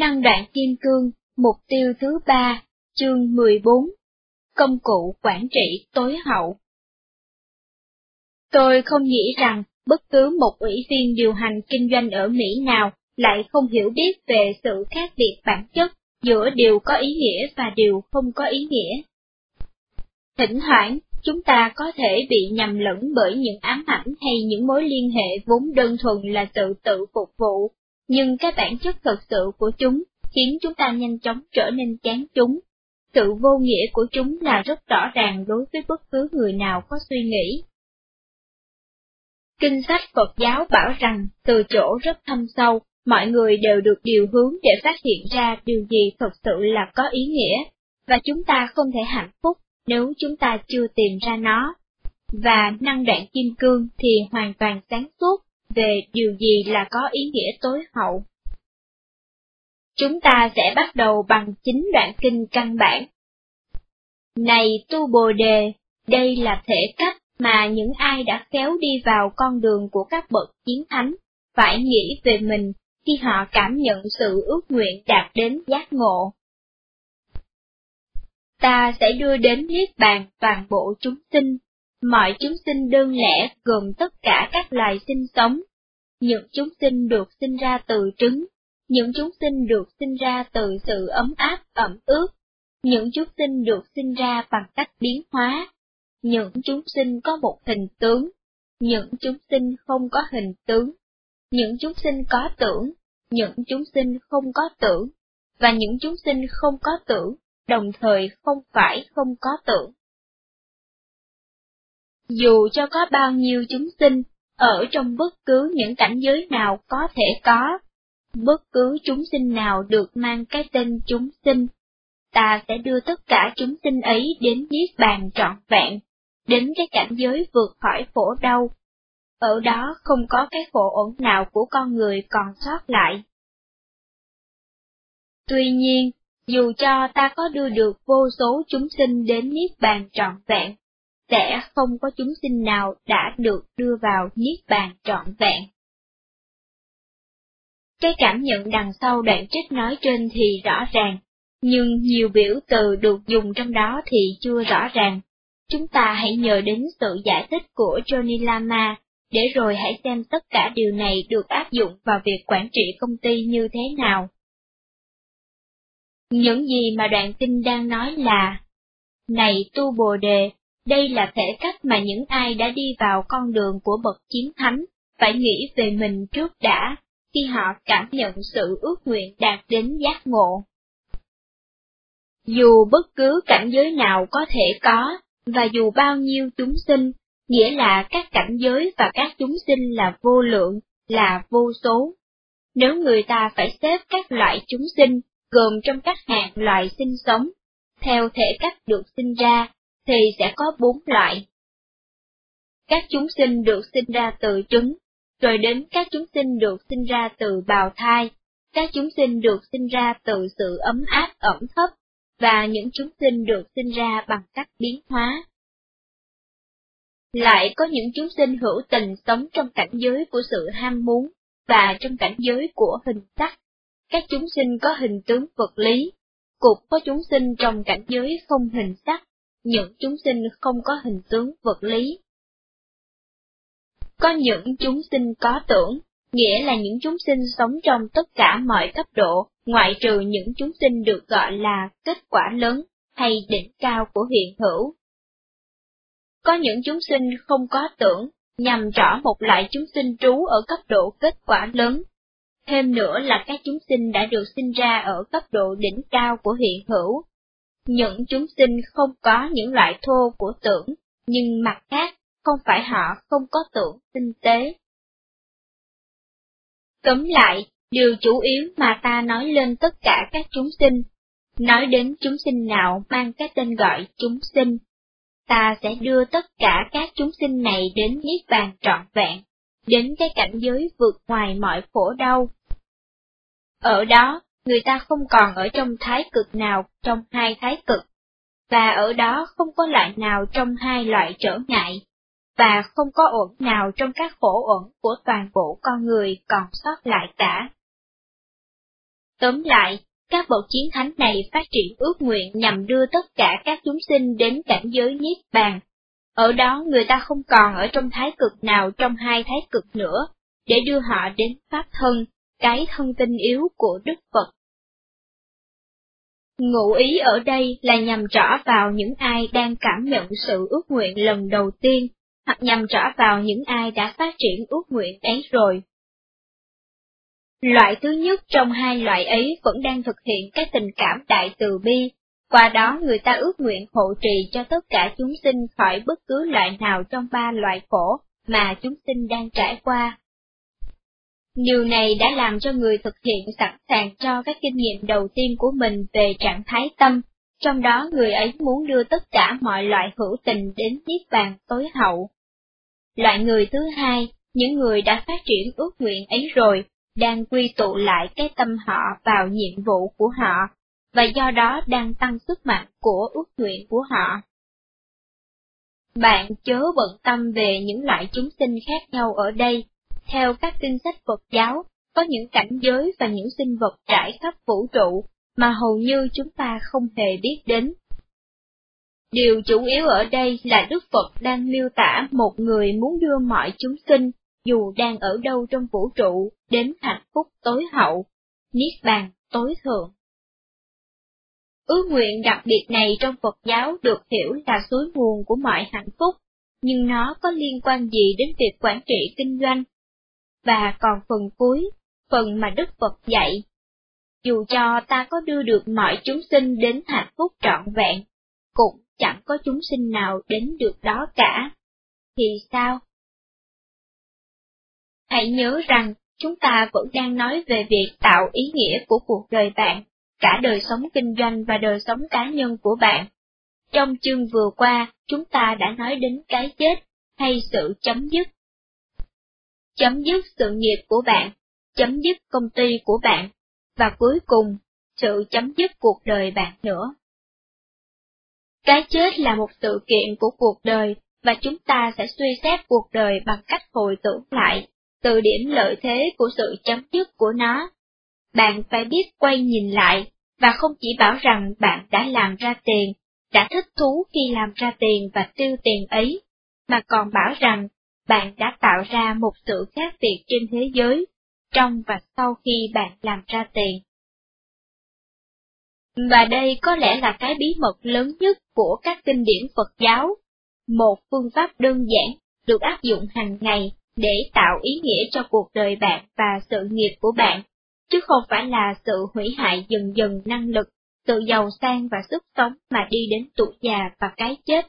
Năng đoạn kim cương, mục tiêu thứ ba, chương 14. Công cụ quản trị tối hậu. Tôi không nghĩ rằng bất cứ một ủy viên điều hành kinh doanh ở Mỹ nào lại không hiểu biết về sự khác biệt bản chất giữa điều có ý nghĩa và điều không có ý nghĩa. Thỉnh thoảng, chúng ta có thể bị nhầm lẫn bởi những ám ảnh hay những mối liên hệ vốn đơn thuần là sự tự phục vụ, nhưng cái bản chất thật sự của chúng khiến chúng ta nhanh chóng trở nên chán chúng. Sự vô nghĩa của chúng là rất rõ ràng đối với bất cứ người nào có suy nghĩ. Kinh sách Phật giáo bảo rằng, từ chỗ rất thâm sâu, mọi người đều được điều hướng để phát hiện ra điều gì thật sự là có ý nghĩa, và chúng ta không thể hạnh phúc nếu chúng ta chưa tìm ra nó. Và năng đoạn kim cương thì hoàn toàn sáng suốt về điều gì là có ý nghĩa tối hậu. Chúng ta sẽ bắt đầu bằng chính đoạn kinh căn bản. Này tu bồ đề, đây là thể cách mà những ai đã khéo đi vào con đường của các bậc chiến thánh, phải nghĩ về mình khi họ cảm nhận sự ước nguyện đạt đến giác ngộ. Ta sẽ đưa đến Niết Bàn toàn bộ chúng sinh, mọi chúng sinh đơn lẻ gồm tất cả các loài sinh sống, những chúng sinh được sinh ra từ trứng, những chúng sinh được sinh ra từ sự ấm áp ẩm ướt, những chúng sinh được sinh ra bằng cách biến hóa, những chúng sinh có một hình tướng, những chúng sinh không có hình tướng, những chúng sinh có tưởng, những chúng sinh không có tưởng, và những chúng sinh không có tưởng, đồng thời không phải không có tưởng. Dù cho có bao nhiêu chúng sinh, ở trong bất cứ những cảnh giới nào có thể có, bất cứ chúng sinh nào được mang cái tên chúng sinh, ta sẽ đưa tất cả chúng sinh ấy đến Niết Bàn trọn vẹn, đến cái cảnh giới vượt khỏi khổ đau. Ở đó không có cái khổ ổn nào của con người còn sót lại. Tuy nhiên, dù cho ta có đưa được vô số chúng sinh đến Niết Bàn trọn vẹn, sẽ không có chúng sinh nào đã được đưa vào Niết Bàn trọn vẹn. Cái cảm nhận đằng sau đoạn trích nói trên thì rõ ràng, nhưng nhiều biểu từ được dùng trong đó thì chưa rõ ràng. Chúng ta hãy nhờ đến sự giải thích của Johnny Lama, để rồi hãy xem tất cả điều này được áp dụng vào việc quản trị công ty như thế nào. Những gì mà đoạn kinh đang nói là, Này tu bồ đề, đây là thể cách mà những ai đã đi vào con đường của bậc chiến thánh, phải nghĩ về mình trước đã, khi họ cảm nhận sự ước nguyện đạt đến giác ngộ. Dù bất cứ cảnh giới nào có thể có, và dù bao nhiêu chúng sinh, nghĩa là các cảnh giới và các chúng sinh là vô lượng, là vô số. Nếu người ta phải xếp các loại chúng sinh, gồm trong các hạng loài sinh sống, theo thể cách được sinh ra, thì sẽ có bốn loại. Các chúng sinh được sinh ra từ trứng, rồi đến các chúng sinh được sinh ra từ bào thai, các chúng sinh được sinh ra từ sự ấm áp ẩm thấp, và những chúng sinh được sinh ra bằng cách biến hóa. Lại có những chúng sinh hữu tình sống trong cảnh giới của sự ham muốn, và trong cảnh giới của hình sắc. Các chúng sinh có hình tướng vật lý, cục có chúng sinh trong cảnh giới không hình sắc, những chúng sinh không có hình tướng vật lý. Có những chúng sinh có tưởng, nghĩa là những chúng sinh sống trong tất cả mọi cấp độ, ngoại trừ những chúng sinh được gọi là kết quả lớn hay đỉnh cao của hiện hữu. Có những chúng sinh không có tưởng, nhằm rõ một loại chúng sinh trú ở cấp độ kết quả lớn. Thêm nữa là các chúng sinh đã được sinh ra ở cấp độ đỉnh cao của hiện hữu. Những chúng sinh không có những loại thô của tưởng, nhưng mặt khác, không phải họ không có tưởng tinh tế. cấm lại, điều chủ yếu mà ta nói lên tất cả các chúng sinh, nói đến chúng sinh nào mang cái tên gọi chúng sinh, ta sẽ đưa tất cả các chúng sinh này đến Niết Bàn trọn vẹn, đến cái cảnh giới vượt ngoài mọi khổ đau. Ở đó, người ta không còn ở trong thái cực nào trong hai thái cực, và ở đó không có loại nào trong hai loại trở ngại, và không có ổn nào trong các khổ ổn của toàn bộ con người còn sót lại cả. Tóm lại, các bậc chiến thánh này phát triển ước nguyện nhằm đưa tất cả các chúng sinh đến cảnh giới Niết Bàn. Ở đó người ta không còn ở trong thái cực nào trong hai thái cực nữa, để đưa họ đến Pháp thân, cái thân tinh yếu của Đức Phật. Ngụ ý ở đây là nhằm rõ vào những ai đang cảm nhận sự ước nguyện lần đầu tiên, hoặc nhằm rõ vào những ai đã phát triển ước nguyện ấy rồi. Loại thứ nhất trong hai loại ấy vẫn đang thực hiện các tình cảm đại từ bi, qua đó người ta ước nguyện hộ trì cho tất cả chúng sinh khỏi bất cứ loại nào trong ba loại khổ mà chúng sinh đang trải qua. Điều này đã làm cho người thực hiện sẵn sàng cho các kinh nghiệm đầu tiên của mình về trạng thái tâm, trong đó người ấy muốn đưa tất cả mọi loại hữu tình đến niết bàn tối hậu. Loại người thứ hai, những người đã phát triển ước nguyện ấy rồi, đang quy tụ lại cái tâm họ vào nhiệm vụ của họ, và do đó đang tăng sức mạnh của ước nguyện của họ. Bạn chớ bận tâm về những loại chúng sinh khác nhau ở đây, theo các kinh sách Phật giáo, có những cảnh giới và những sinh vật trải khắp vũ trụ mà hầu như chúng ta không hề biết đến. Điều chủ yếu ở đây là Đức Phật đang miêu tả một người muốn đưa mọi chúng sinh, dù đang ở đâu trong vũ trụ, đến hạnh phúc tối hậu, niết bàn tối thượng. Ước nguyện đặc biệt này trong Phật giáo được hiểu là suối nguồn của mọi hạnh phúc, nhưng nó có liên quan gì đến việc quản trị kinh doanh và còn phần cuối, phần mà Đức Phật dạy. Dù cho ta có đưa được mọi chúng sinh đến hạnh phúc trọn vẹn, cũng chẳng có chúng sinh nào đến được đó cả. Thì sao? Hãy nhớ rằng, chúng ta vẫn đang nói về việc tạo ý nghĩa của cuộc đời bạn, cả đời sống kinh doanh và đời sống cá nhân của bạn. Trong chương vừa qua, chúng ta đã nói đến cái chết, hay sự chấm dứt chấm dứt sự nghiệp của bạn, chấm dứt công ty của bạn, và cuối cùng, sự chấm dứt cuộc đời bạn nữa. Cái chết là một sự kiện của cuộc đời, và chúng ta sẽ suy xét cuộc đời bằng cách hồi tưởng lại, từ điểm lợi thế của sự chấm dứt của nó. Bạn phải biết quay nhìn lại, và không chỉ bảo rằng bạn đã làm ra tiền, đã thích thú khi làm ra tiền và tiêu tiền ấy, mà còn bảo rằng bạn đã tạo ra một sự khác biệt trên thế giới, trong và sau khi bạn làm ra tiền. Và đây có lẽ là cái bí mật lớn nhất của các kinh điển Phật giáo, một phương pháp đơn giản được áp dụng hàng ngày để tạo ý nghĩa cho cuộc đời bạn và sự nghiệp của bạn, chứ không phải là sự hủy hại dần dần năng lực, sự giàu sang và sức sống mà đi đến tuổi già và cái chết.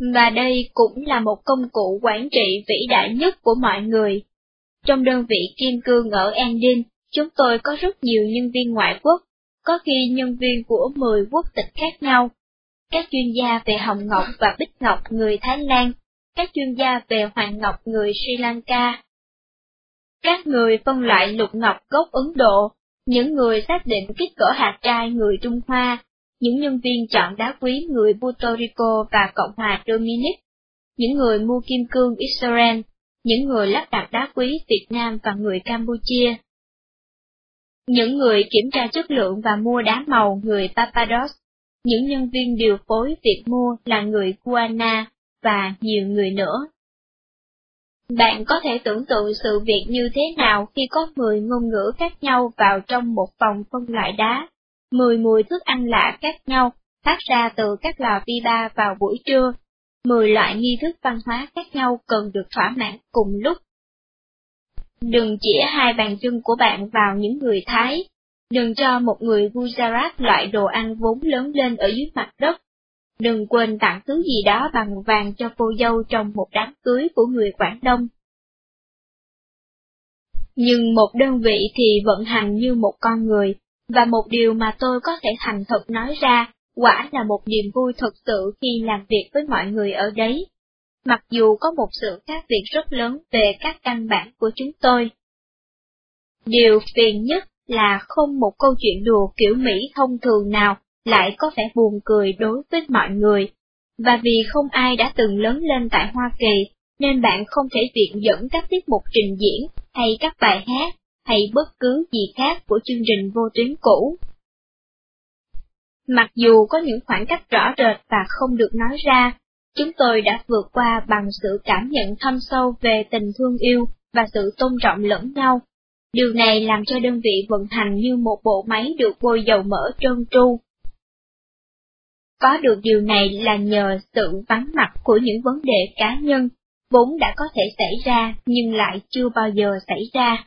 Và đây cũng là một công cụ quản trị vĩ đại nhất của mọi người. Trong đơn vị Kim Cương ở Andin, chúng tôi có rất nhiều nhân viên ngoại quốc, có khi nhân viên của 10 quốc tịch khác nhau. Các chuyên gia về hồng ngọc và bích ngọc người Thái Lan, các chuyên gia về hoàng ngọc người Sri Lanka. Các người phân loại lục ngọc gốc Ấn Độ, những người xác định kích cỡ hạt trai người Trung Hoa, những nhân viên chọn đá quý người Puerto Rico và Cộng hòa Dominic, những người mua kim cương Israel, những người lắp đặt đá quý Việt Nam và người Campuchia. Những người kiểm tra chất lượng và mua đá màu người Papados, những nhân viên điều phối việc mua là người Guana và nhiều người nữa. Bạn có thể tưởng tượng sự việc như thế nào khi có 10 ngôn ngữ khác nhau vào trong một phòng phân loại đá 10 mùi thức ăn lạ khác nhau phát ra từ các lò vi ba vào buổi trưa. 10 loại nghi thức văn hóa khác nhau cần được thỏa mãn cùng lúc. Đừng chỉ hai bàn chân của bạn vào những người Thái. Đừng cho một người Gujarat loại đồ ăn vốn lớn lên ở dưới mặt đất. Đừng quên tặng thứ gì đó bằng vàng cho cô dâu trong một đám cưới của người Quảng Đông. Nhưng một đơn vị thì vận hành như một con người, và một điều mà tôi có thể thành thật nói ra, quả là một niềm vui thật sự khi làm việc với mọi người ở đấy. Mặc dù có một sự khác biệt rất lớn về các căn bản của chúng tôi. Điều phiền nhất là không một câu chuyện đùa kiểu Mỹ thông thường nào lại có vẻ buồn cười đối với mọi người, và vì không ai đã từng lớn lên tại Hoa Kỳ, nên bạn không thể viện dẫn các tiết mục trình diễn hay các bài hát hay bất cứ gì khác của chương trình vô tuyến cũ. Mặc dù có những khoảng cách rõ rệt và không được nói ra, chúng tôi đã vượt qua bằng sự cảm nhận thâm sâu về tình thương yêu và sự tôn trọng lẫn nhau. Điều này làm cho đơn vị vận hành như một bộ máy được bôi dầu mỡ trơn tru. Có được điều này là nhờ sự vắng mặt của những vấn đề cá nhân, vốn đã có thể xảy ra nhưng lại chưa bao giờ xảy ra.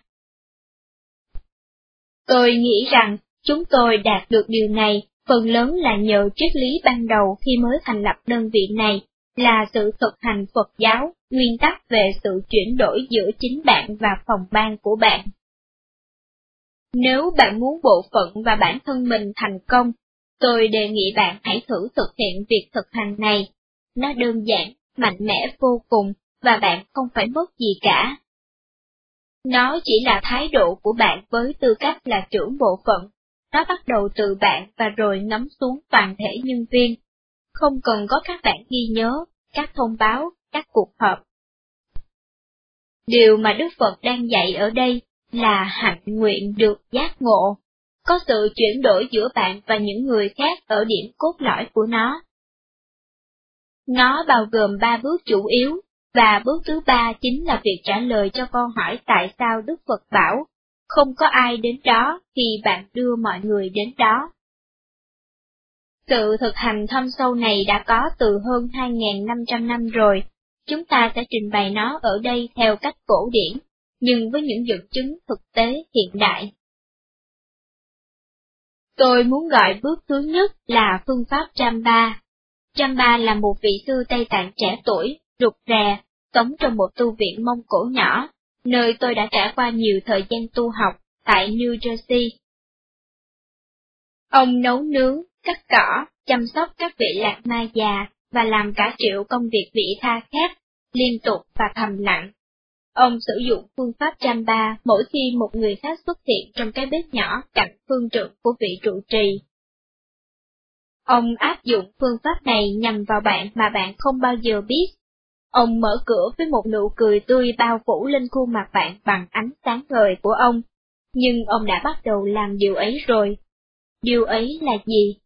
Tôi nghĩ rằng chúng tôi đạt được điều này phần lớn là nhờ triết lý ban đầu khi mới thành lập đơn vị này, là sự thực hành Phật giáo, nguyên tắc về sự chuyển đổi giữa chính bạn và phòng ban của bạn. Nếu bạn muốn bộ phận và bản thân mình thành công, tôi đề nghị bạn hãy thử thực hiện việc thực hành này. Nó đơn giản, mạnh mẽ vô cùng, và bạn không phải mất gì cả. Nó chỉ là thái độ của bạn với tư cách là trưởng bộ phận. Nó bắt đầu từ bạn và rồi nắm xuống toàn thể nhân viên. Không cần có các bạn ghi nhớ, các thông báo, các cuộc họp. Điều mà Đức Phật đang dạy ở đây là hạnh nguyện được giác ngộ, có sự chuyển đổi giữa bạn và những người khác ở điểm cốt lõi của nó. Nó bao gồm ba bước chủ yếu, và bước thứ ba chính là việc trả lời cho câu hỏi tại sao Đức Phật bảo, không có ai đến đó thì bạn đưa mọi người đến đó. Sự thực hành thâm sâu này đã có từ hơn 2.500 năm rồi, chúng ta sẽ trình bày nó ở đây theo cách cổ điển, nhưng với những dẫn chứng thực tế hiện đại. Tôi muốn gọi bước thứ nhất là phương pháp Chamba. Chamba là một vị sư Tây Tạng trẻ tuổi, rụt rè, sống trong một tu viện Mông Cổ nhỏ, nơi tôi đã trải qua nhiều thời gian tu học, tại New Jersey. Ông nấu nướng, cắt cỏ, chăm sóc các vị lạc ma già và làm cả triệu công việc vị tha khác, liên tục và thầm lặng. Ông sử dụng phương pháp Chamba mỗi khi một người khác xuất hiện trong cái bếp nhỏ cạnh phương trượng của vị trụ trì. Ông áp dụng phương pháp này nhằm vào bạn mà bạn không bao giờ biết. Ông mở cửa với một nụ cười tươi bao phủ lên khuôn mặt bạn bằng ánh sáng ngời của ông, nhưng ông đã bắt đầu làm điều ấy rồi. Điều ấy là gì?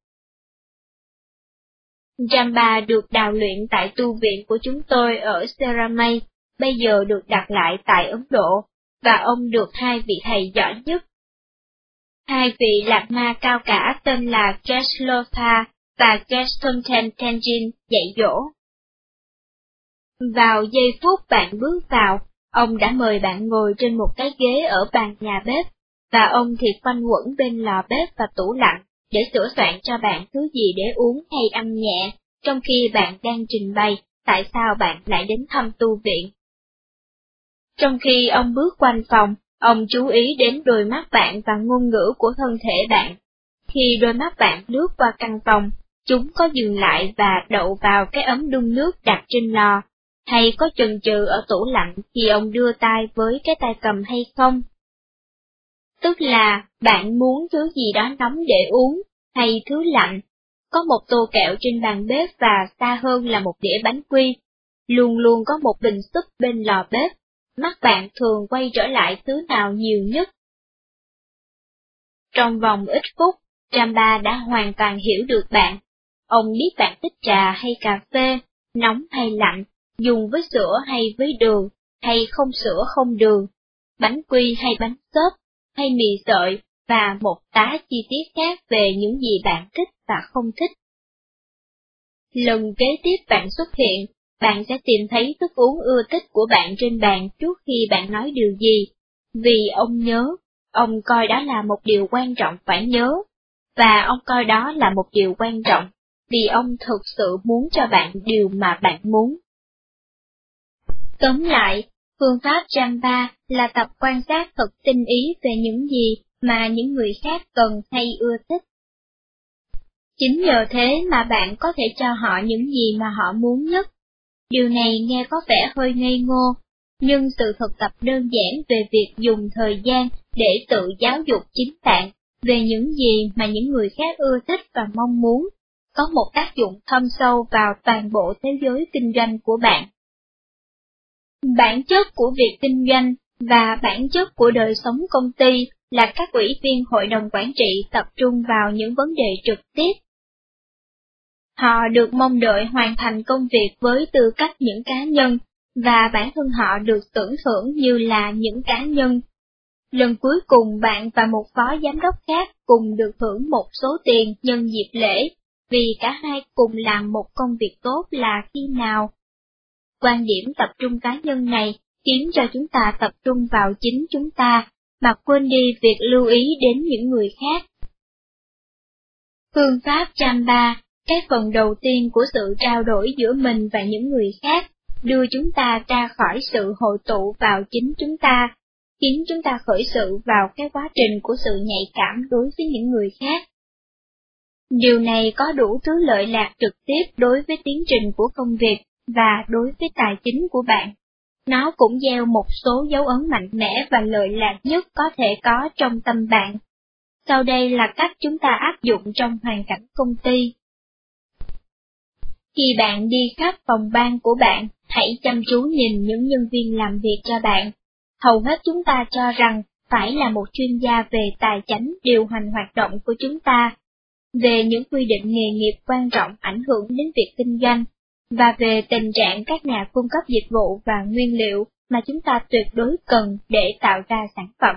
Jamba được đào luyện tại tu viện của chúng tôi ở Seramay, bây giờ được đặt lại tại Ấn Độ, và ông được hai vị thầy giỏi nhất. Hai vị lạc ma cao cả tên là Geslotha và Gestonten Tenjin dạy dỗ. Vào giây phút bạn bước vào, ông đã mời bạn ngồi trên một cái ghế ở bàn nhà bếp, và ông thì quanh quẩn bên lò bếp và tủ lạnh, để sửa soạn cho bạn thứ gì để uống hay ăn nhẹ, trong khi bạn đang trình bày tại sao bạn lại đến thăm tu viện. Trong khi ông bước quanh phòng, ông chú ý đến đôi mắt bạn và ngôn ngữ của thân thể bạn. Khi đôi mắt bạn lướt qua căn phòng, chúng có dừng lại và đậu vào cái ấm đun nước đặt trên lò, hay có chần chừ ở tủ lạnh khi ông đưa tay với cái tay cầm hay không. Tức là bạn muốn thứ gì đó nóng để uống, hay thứ lạnh. Có một tô kẹo trên bàn bếp và xa hơn là một đĩa bánh quy. Luôn luôn có một bình súp bên lò bếp. Mắt bạn thường quay trở lại thứ nào nhiều nhất. Trong vòng ít phút, Tramba đã hoàn toàn hiểu được bạn. Ông biết bạn thích trà hay cà phê, nóng hay lạnh, dùng với sữa hay với đường, hay không sữa không đường, bánh quy hay bánh xốp, hay mì sợi, và một tá chi tiết khác về những gì bạn thích và không thích. Lần kế tiếp bạn xuất hiện, bạn sẽ tìm thấy thức uống ưa thích của bạn trên bàn trước khi bạn nói điều gì, vì ông nhớ, ông coi đó là một điều quan trọng phải nhớ, và ông coi đó là một điều quan trọng, vì ông thực sự muốn cho bạn điều mà bạn muốn. Tóm lại, phương pháp Jamba là tập quan sát thật tinh ý về những gì mà những người khác cần hay ưa thích. Chính nhờ thế mà bạn có thể cho họ những gì mà họ muốn nhất. Điều này nghe có vẻ hơi ngây ngô, nhưng sự thực tập đơn giản về việc dùng thời gian để tự giáo dục chính bạn về những gì mà những người khác ưa thích và mong muốn, có một tác dụng thâm sâu vào toàn bộ thế giới kinh doanh của bạn. Bản chất của việc kinh doanh và bản chất của đời sống công ty là các ủy viên hội đồng quản trị tập trung vào những vấn đề trực tiếp. Họ được mong đợi hoàn thành công việc với tư cách những cá nhân, và bản thân họ được tưởng thưởng như là những cá nhân. Lần cuối cùng bạn và một phó giám đốc khác cùng được hưởng một số tiền nhân dịp lễ, vì cả hai cùng làm một công việc tốt là khi nào? Quan điểm tập trung cá nhân này khiến cho chúng ta tập trung vào chính chúng ta, mà quên đi việc lưu ý đến những người khác. Phương pháp Chamba, cái phần đầu tiên của sự trao đổi giữa mình và những người khác, đưa chúng ta ra khỏi sự hội tụ vào chính chúng ta, khiến chúng ta khởi sự vào cái quá trình của sự nhạy cảm đối với những người khác. Điều này có đủ thứ lợi lạc trực tiếp đối với tiến trình của công việc và đối với tài chính của bạn. Nó cũng gieo một số dấu ấn mạnh mẽ và lợi lạc nhất có thể có trong tâm bạn. Sau đây là cách chúng ta áp dụng trong hoàn cảnh công ty. Khi bạn đi khắp phòng ban của bạn, hãy chăm chú nhìn những nhân viên làm việc cho bạn. Hầu hết chúng ta cho rằng phải là một chuyên gia về tài chính điều hành hoạt động của chúng ta, về những quy định nghề nghiệp quan trọng ảnh hưởng đến việc kinh doanh, và về tình trạng các nhà cung cấp dịch vụ và nguyên liệu mà chúng ta tuyệt đối cần để tạo ra sản phẩm.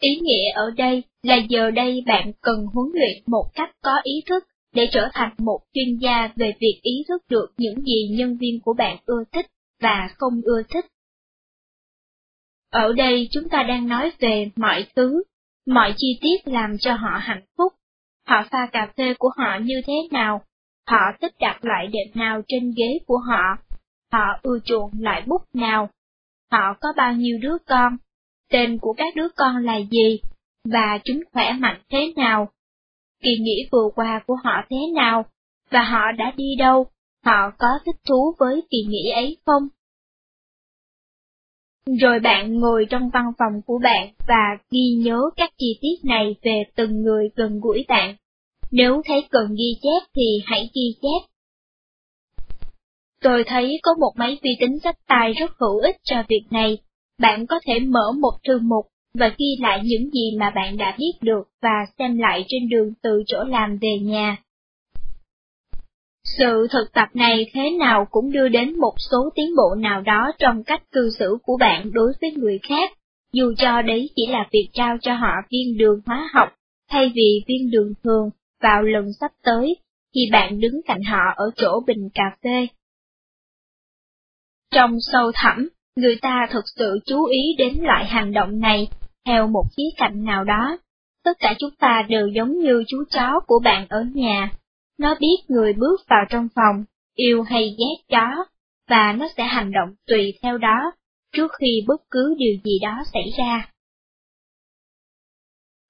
Ý nghĩa ở đây là giờ đây bạn cần huấn luyện một cách có ý thức để trở thành một chuyên gia về việc ý thức được những gì nhân viên của bạn ưa thích và không ưa thích. Ở đây chúng ta đang nói về mọi thứ, mọi chi tiết làm cho họ hạnh phúc. Họ pha cà phê của họ như thế nào, họ thích đặt loại đệm nào trên ghế của họ, họ ưa chuộng loại bút nào, họ có bao nhiêu đứa con, tên của các đứa con là gì, và chúng khỏe mạnh thế nào, kỳ nghỉ vừa qua của họ thế nào, và họ đã đi đâu, họ có thích thú với kỳ nghỉ ấy không? Rồi bạn ngồi trong văn phòng của bạn và ghi nhớ các chi tiết này về từng người gần gũi bạn. Nếu thấy cần ghi chép thì hãy ghi chép. Tôi thấy có một máy vi tính sách tay rất hữu ích cho việc này. Bạn có thể mở một thư mục và ghi lại những gì mà bạn đã biết được và xem lại trên đường từ chỗ làm về nhà. Sự thực tập này thế nào cũng đưa đến một số tiến bộ nào đó trong cách cư xử của bạn đối với người khác, dù cho đấy chỉ là việc trao cho họ viên đường hóa học, thay vì viên đường thường vào lần sắp tới, khi bạn đứng cạnh họ ở chỗ bình cà phê. Trong sâu thẳm, người ta thực sự chú ý đến loại hành động này theo một khía cạnh nào đó. Tất cả chúng ta đều giống như chú chó của bạn ở nhà. Nó biết người bước vào trong phòng, yêu hay ghét chó, và nó sẽ hành động tùy theo đó, trước khi bất cứ điều gì đó xảy ra.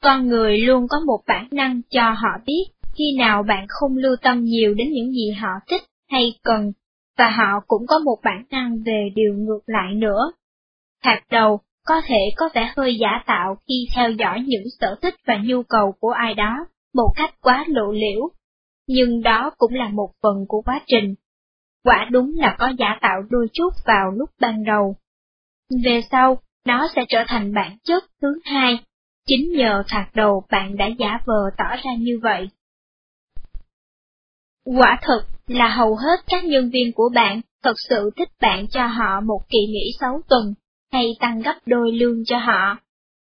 Con người luôn có một bản năng cho họ biết khi nào bạn không lưu tâm nhiều đến những gì họ thích hay cần, và họ cũng có một bản năng về điều ngược lại nữa. Hạt đầu có thể có vẻ hơi giả tạo khi theo dõi những sở thích và nhu cầu của ai đó một cách quá lộ liễu, nhưng đó cũng là một phần của quá trình. Quả đúng là có giả tạo đôi chút vào lúc ban đầu. Về sau, nó sẽ trở thành bản chất thứ hai, chính nhờ thoạt đầu bạn đã giả vờ tỏ ra như vậy. Quả thực là hầu hết các nhân viên của bạn thật sự thích bạn cho họ một kỳ nghỉ 6 tuần hay tăng gấp đôi lương cho họ.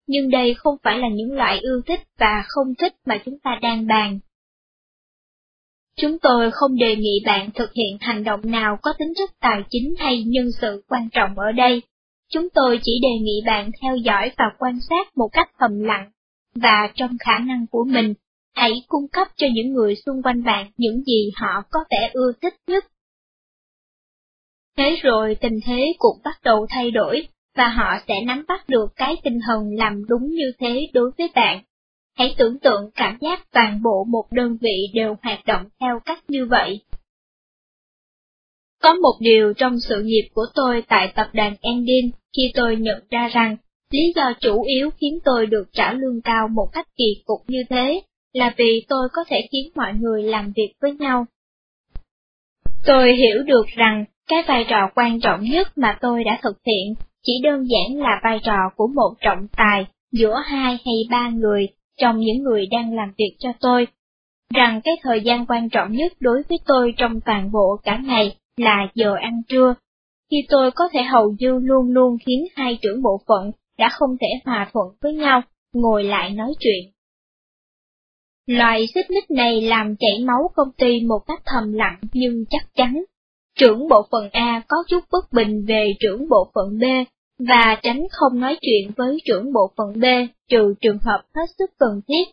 Nhưng đây không phải là những loại ưa thích và không thích mà chúng ta đang bàn. Chúng tôi không đề nghị bạn thực hiện hành động nào có tính chất tài chính hay nhân sự quan trọng ở đây. Chúng tôi chỉ đề nghị bạn theo dõi và quan sát một cách thầm lặng, và trong khả năng của mình, hãy cung cấp cho những người xung quanh bạn những gì họ có vẻ ưa thích nhất. Thế rồi tình thế cũng bắt đầu thay đổi, và họ sẽ nắm bắt được cái tinh thần làm đúng như thế đối với bạn. Hãy tưởng tượng cảm giác toàn bộ một đơn vị đều hoạt động theo cách như vậy. Có một điều trong sự nghiệp của tôi tại tập đoàn Endin khi tôi nhận ra rằng lý do chủ yếu khiến tôi được trả lương cao một cách kỳ cục như thế là vì tôi có thể khiến mọi người làm việc với nhau. Tôi hiểu được rằng cái vai trò quan trọng nhất mà tôi đã thực hiện chỉ đơn giản là vai trò của một trọng tài giữa hai hay ba người trong những người đang làm việc cho tôi, rằng cái thời gian quan trọng nhất đối với tôi trong toàn bộ cả ngày là giờ ăn trưa, khi tôi có thể hầu như luôn luôn khiến hai trưởng bộ phận đã không thể hòa thuận với nhau, ngồi lại nói chuyện. Loại xích mích này làm chảy máu công ty một cách thầm lặng nhưng chắc chắn. Trưởng bộ phận A có chút bất bình về trưởng bộ phận B, và tránh không nói chuyện với trưởng bộ phận B trừ trường hợp hết sức cần thiết.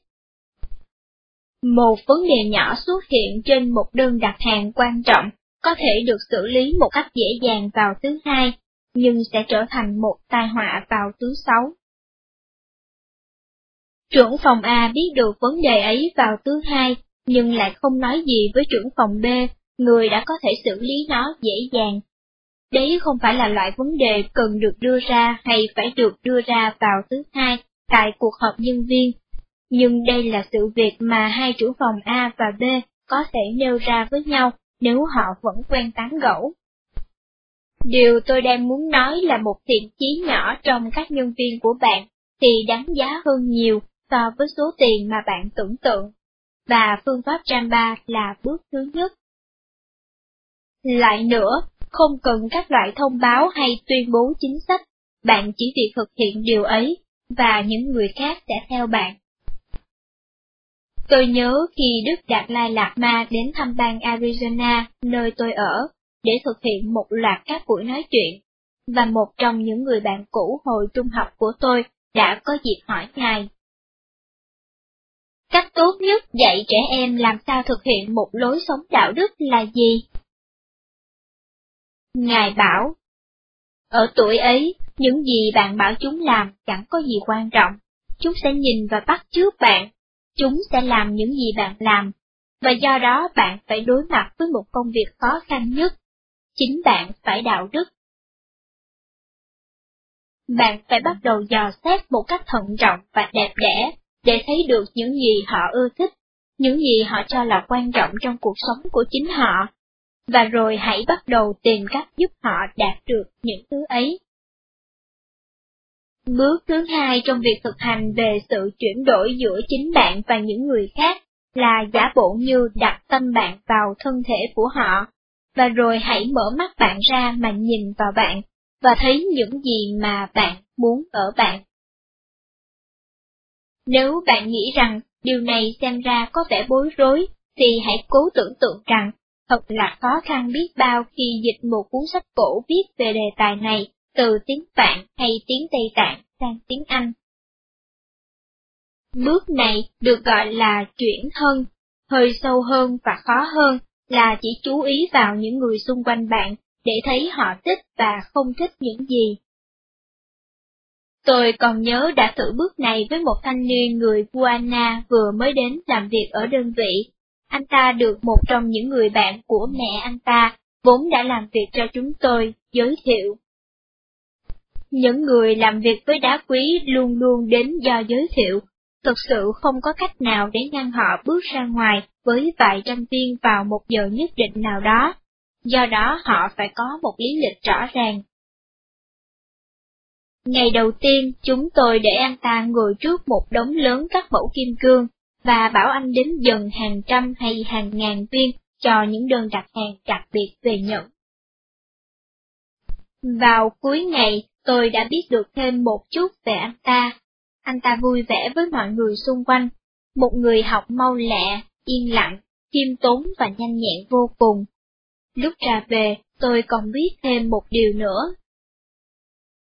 Một vấn đề nhỏ xuất hiện trên một đơn đặt hàng quan trọng có thể được xử lý một cách dễ dàng vào thứ hai, nhưng sẽ trở thành một tai họa vào thứ sáu. Trưởng phòng A biết được vấn đề ấy vào thứ hai, nhưng lại không nói gì với trưởng phòng B, người đã có thể xử lý nó dễ dàng. Đấy không phải là loại vấn đề cần được đưa ra hay phải được đưa ra vào thứ hai tại cuộc họp nhân viên, nhưng đây là sự việc mà hai trưởng phòng A và B có thể nêu ra với nhau nếu họ vẫn quen tán gẫu. Điều tôi đang muốn nói là một thiện chí nhỏ trong các nhân viên của bạn thì đáng giá hơn nhiều so với số tiền mà bạn tưởng tượng, và phương pháp Jamba là bước thứ nhất. Lại nữa, không cần các loại thông báo hay tuyên bố chính sách, bạn chỉ việc thực hiện điều ấy, và những người khác sẽ theo bạn. Tôi nhớ khi Đức Đạt Lai Lạt Ma đến thăm bang Arizona, nơi tôi ở, để thực hiện một loạt các buổi nói chuyện, và một trong những người bạn cũ hồi trung học của tôi đã có dịp hỏi Ngài. Cách tốt nhất dạy trẻ em làm sao thực hiện một lối sống đạo đức là gì? Ngài bảo, ở tuổi ấy, những gì bạn bảo chúng làm chẳng có gì quan trọng, chúng sẽ nhìn và bắt chước bạn, chúng sẽ làm những gì bạn làm, và do đó bạn phải đối mặt với một công việc khó khăn nhất, chính bạn phải đạo đức. Bạn phải bắt đầu dò xét một cách thận trọng và đẹp đẽ, để thấy được những gì họ ưa thích, những gì họ cho là quan trọng trong cuộc sống của chính họ, và rồi hãy bắt đầu tìm cách giúp họ đạt được những thứ ấy. Bước thứ hai trong việc thực hành về sự chuyển đổi giữa chính bạn và những người khác là giả bộ như đặt tâm bạn vào thân thể của họ, và rồi hãy mở mắt bạn ra mà nhìn vào bạn, và thấy những gì mà bạn muốn ở bạn. Nếu bạn nghĩ rằng điều này xem ra có vẻ bối rối, thì hãy cố tưởng tượng rằng thật là khó khăn biết bao khi dịch một cuốn sách cổ viết về đề tài này từ tiếng Phạn hay tiếng Tây Tạng sang tiếng Anh. Bước này được gọi là chuyển thân, hơi sâu hơn và khó hơn là chỉ chú ý vào những người xung quanh bạn để thấy họ thích và không thích những gì. Tôi còn nhớ đã thử bước này với một thanh niên người Guana vừa mới đến làm việc ở đơn vị. Anh ta được một trong những người bạn của mẹ anh ta, vốn đã làm việc cho chúng tôi, giới thiệu. Những người làm việc với đá quý luôn luôn đến do giới thiệu, thực sự không có cách nào để ngăn họ bước ra ngoài với vài trăm viên vào một giờ nhất định nào đó, do đó họ phải có một lý lịch rõ ràng. Ngày đầu tiên, chúng tôi để anh ta ngồi trước một đống lớn các mẫu kim cương, và bảo anh đến dần hàng trăm hay hàng ngàn viên cho những đơn đặt hàng đặc biệt về Nhật. Vào cuối ngày, tôi đã biết được thêm một chút về anh ta. Anh ta vui vẻ với mọi người xung quanh, một người học mau lẹ, yên lặng, khiêm tốn và nhanh nhẹn vô cùng. Lúc ra về, tôi còn biết thêm một điều nữa.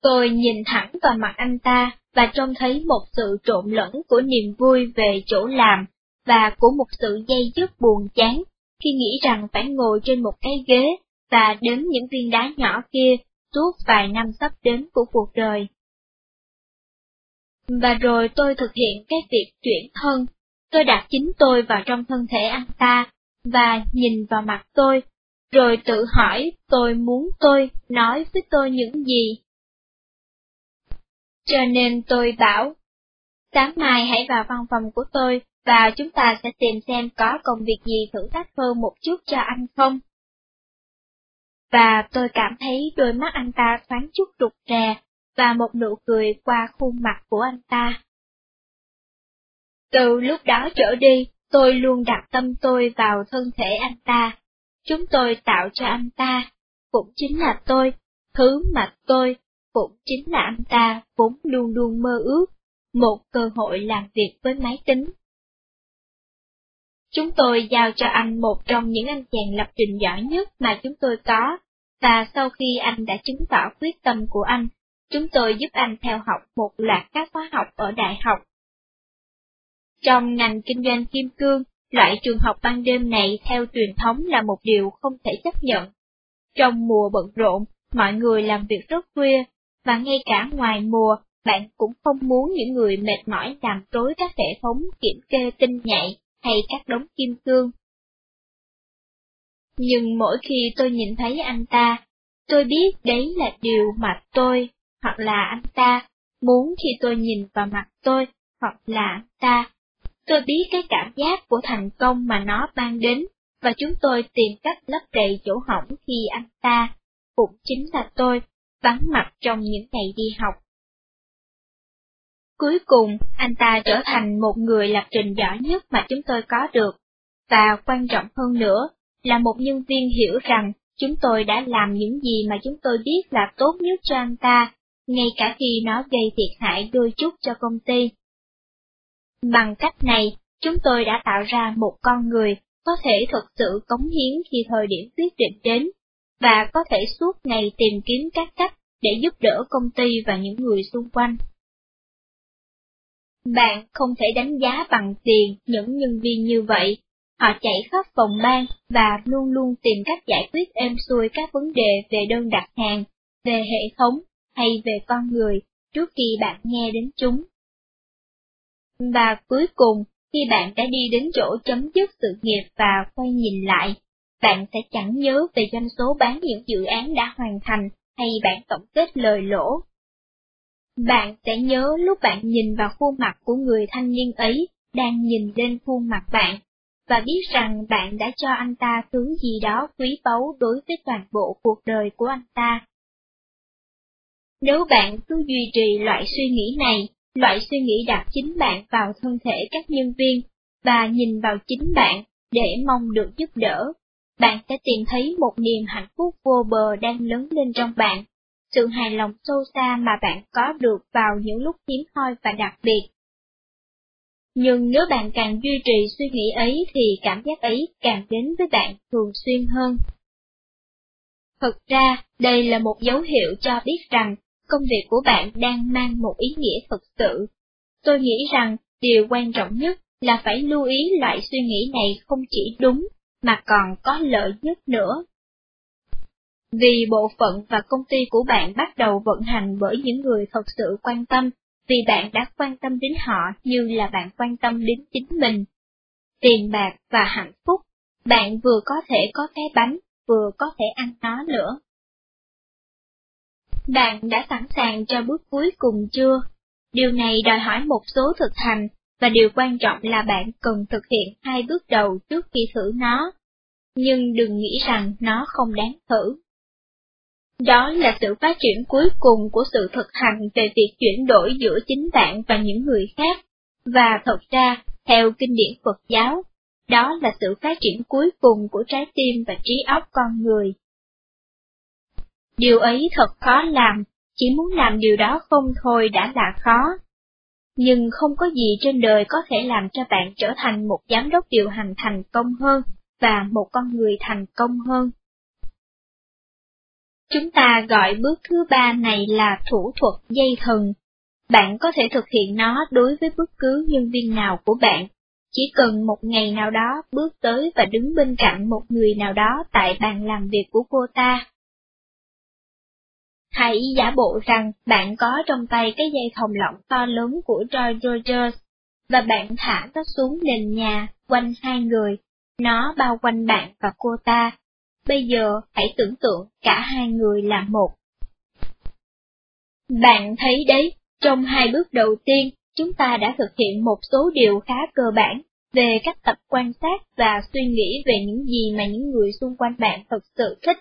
Tôi nhìn thẳng vào mặt anh ta và trông thấy một sự trộn lẫn của niềm vui về chỗ làm và của một sự dây dứt buồn chán khi nghĩ rằng phải ngồi trên một cái ghế và đếm những viên đá nhỏ kia suốt vài năm sắp đến của cuộc đời. Và rồi tôi thực hiện cái việc chuyển thân, tôi đặt chính tôi vào trong thân thể anh ta, và nhìn vào mặt tôi, rồi tự hỏi tôi muốn tôi nói với tôi những gì. Cho nên tôi bảo, sáng mai hãy vào văn phòng của tôi, và chúng ta sẽ tìm xem có công việc gì thử thách hơn một chút cho anh không và tôi cảm thấy đôi mắt anh ta thoáng chút rụt rè và một nụ cười qua khuôn mặt của anh ta. Từ lúc đó trở đi, tôi luôn đặt tâm tôi vào thân thể anh ta. Chúng tôi tạo cho anh ta, cũng chính là tôi, thứ mà tôi, cũng chính là anh ta vốn luôn luôn mơ ước, một cơ hội làm việc với máy tính. Chúng tôi giao cho anh một trong những anh chàng lập trình giỏi nhất mà chúng tôi có, và sau khi anh đã chứng tỏ quyết tâm của anh, chúng tôi giúp anh theo học một loạt các khóa học ở đại học. Trong ngành kinh doanh kim cương, loại trường học ban đêm này theo truyền thống là một điều không thể chấp nhận. Trong mùa bận rộn, mọi người làm việc rất khuya, và ngay cả ngoài mùa, bạn cũng không muốn những người mệt mỏi làm rối các hệ thống kiểm kê tinh nhạy hay các đống kim cương. Nhưng mỗi khi tôi nhìn thấy anh ta, tôi biết đấy là điều mà tôi, hoặc là anh ta, muốn khi tôi nhìn vào mặt tôi, hoặc là anh ta. Tôi biết cái cảm giác của thành công mà nó mang đến, và chúng tôi tìm cách lấp đầy chỗ hỏng khi anh ta, cũng chính là tôi, vắng mặt trong những ngày đi học. Cuối cùng, anh ta trở thành một người lập trình giỏi nhất mà chúng tôi có được, và quan trọng hơn nữa, là một nhân viên hiểu rằng chúng tôi đã làm những gì mà chúng tôi biết là tốt nhất cho anh ta, ngay cả khi nó gây thiệt hại đôi chút cho công ty. Bằng cách này, chúng tôi đã tạo ra một con người có thể thực sự cống hiến khi thời điểm quyết định đến, và có thể suốt ngày tìm kiếm các cách để giúp đỡ công ty và những người xung quanh. Bạn không thể đánh giá bằng tiền những nhân viên như vậy. Họ chạy khắp phòng ban và luôn luôn tìm cách giải quyết êm xuôi các vấn đề về đơn đặt hàng, về hệ thống hay về con người trước khi bạn nghe đến chúng. Và cuối cùng, khi bạn đã đi đến chỗ chấm dứt sự nghiệp và quay nhìn lại, bạn sẽ chẳng nhớ về doanh số bán những dự án đã hoàn thành hay bạn tổng kết lời lỗ. Bạn sẽ nhớ lúc bạn nhìn vào khuôn mặt của người thanh niên ấy đang nhìn lên khuôn mặt bạn, và biết rằng bạn đã cho anh ta thứ gì đó quý báu đối với toàn bộ cuộc đời của anh ta. Nếu bạn cứ duy trì loại suy nghĩ này, loại suy nghĩ đặt chính bạn vào thân thể các nhân viên, và nhìn vào chính bạn để mong được giúp đỡ, bạn sẽ tìm thấy một niềm hạnh phúc vô bờ đang lớn lên trong bạn, sự hài lòng sâu xa mà bạn có được vào những lúc hiếm hoi và đặc biệt. Nhưng nếu bạn càng duy trì suy nghĩ ấy thì cảm giác ấy càng đến với bạn thường xuyên hơn. Thực ra, đây là một dấu hiệu cho biết rằng công việc của bạn đang mang một ý nghĩa thực sự. Tôi nghĩ rằng điều quan trọng nhất là phải lưu ý loại suy nghĩ này không chỉ đúng mà còn có lợi nhất nữa. Vì bộ phận và công ty của bạn bắt đầu vận hành bởi những người thật sự quan tâm, vì bạn đã quan tâm đến họ như là bạn quan tâm đến chính mình. Tiền bạc và hạnh phúc, bạn vừa có thể có cái bánh, vừa có thể ăn nó nữa. Bạn đã sẵn sàng cho bước cuối cùng chưa? Điều này đòi hỏi một số thực hành và điều quan trọng là bạn cần thực hiện hai bước đầu trước khi thử nó. Nhưng đừng nghĩ rằng nó không đáng thử. Đó là sự phát triển cuối cùng của sự thực hành về việc chuyển đổi giữa chính bạn và những người khác, và thật ra, theo kinh điển Phật giáo, đó là sự phát triển cuối cùng của trái tim và trí óc con người. Điều ấy thật khó làm, chỉ muốn làm điều đó không thôi đã là khó nhưng không có gì trên đời có thể làm cho bạn trở thành một giám đốc điều hành thành công hơn và một con người thành công hơn. Chúng ta gọi bước thứ ba này là thủ thuật dây thần. Bạn có thể thực hiện nó đối với bất cứ nhân viên nào của bạn, chỉ cần một ngày nào đó bước tới và đứng bên cạnh một người nào đó tại bàn làm việc của cô ta. Hãy giả bộ rằng bạn có trong tay cái dây thòng lọng to lớn của Joy Rogers, và bạn thả nó xuống nền nhà, quanh hai người, nó bao quanh bạn và cô ta. Bây giờ hãy tưởng tượng cả hai người là một. Bạn thấy đấy, trong hai bước đầu tiên, chúng ta đã thực hiện một số điều khá cơ bản về cách tập quan sát và suy nghĩ về những gì mà những người xung quanh bạn thật sự thích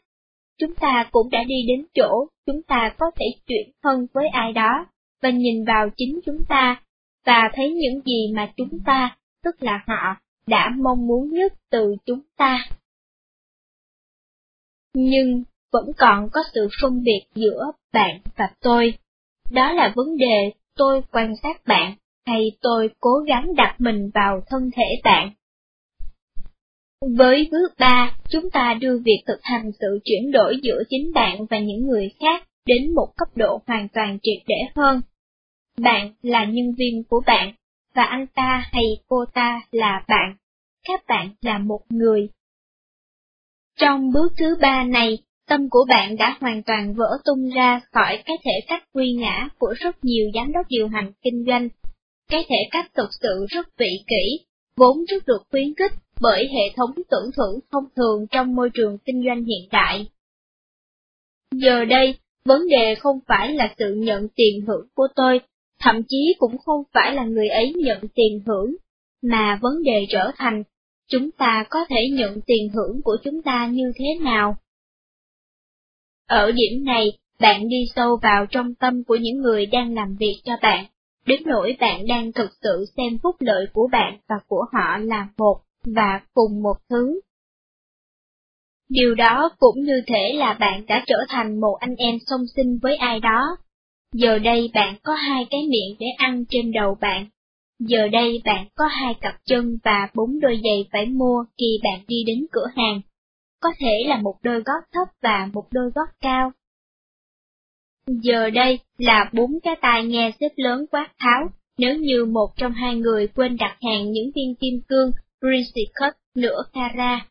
chúng ta cũng đã đi đến chỗ chúng ta có thể chuyển thân với ai đó, và nhìn vào chính chúng ta, và thấy những gì mà chúng ta, tức là họ, đã mong muốn nhất từ chúng ta. Nhưng vẫn còn có sự phân biệt giữa bạn và tôi. Đó là vấn đề tôi quan sát bạn, hay tôi cố gắng đặt mình vào thân thể bạn. Với bước 3, chúng ta đưa việc thực hành sự chuyển đổi giữa chính bạn và những người khác đến một cấp độ hoàn toàn triệt để hơn. Bạn là nhân viên của bạn, và anh ta hay cô ta là bạn. Các bạn là một người. Trong bước thứ ba này, tâm của bạn đã hoàn toàn vỡ tung ra khỏi cái thể cách quy ngã của rất nhiều giám đốc điều hành kinh doanh. Cái thể cách thực sự rất vị kỷ, vốn rất được khuyến khích bởi hệ thống tưởng thưởng thông thường trong môi trường kinh doanh hiện đại. Giờ đây, vấn đề không phải là sự nhận tiền hưởng của tôi, thậm chí cũng không phải là người ấy nhận tiền hưởng, mà vấn đề trở thành, chúng ta có thể nhận tiền hưởng của chúng ta như thế nào? Ở điểm này, bạn đi sâu vào trong tâm của những người đang làm việc cho bạn, đến nỗi bạn đang thực sự xem phúc lợi của bạn và của họ là một và cùng một thứ. Điều đó cũng như thể là bạn đã trở thành một anh em song sinh với ai đó. Giờ đây bạn có hai cái miệng để ăn trên đầu bạn. Giờ đây bạn có hai cặp chân và bốn đôi giày phải mua khi bạn đi đến cửa hàng. Có thể là một đôi gót thấp và một đôi gót cao. Giờ đây là bốn cái tai nghe xếp lớn quát tháo, nếu như một trong hai người quên đặt hàng những viên kim cương Cut nửa cara.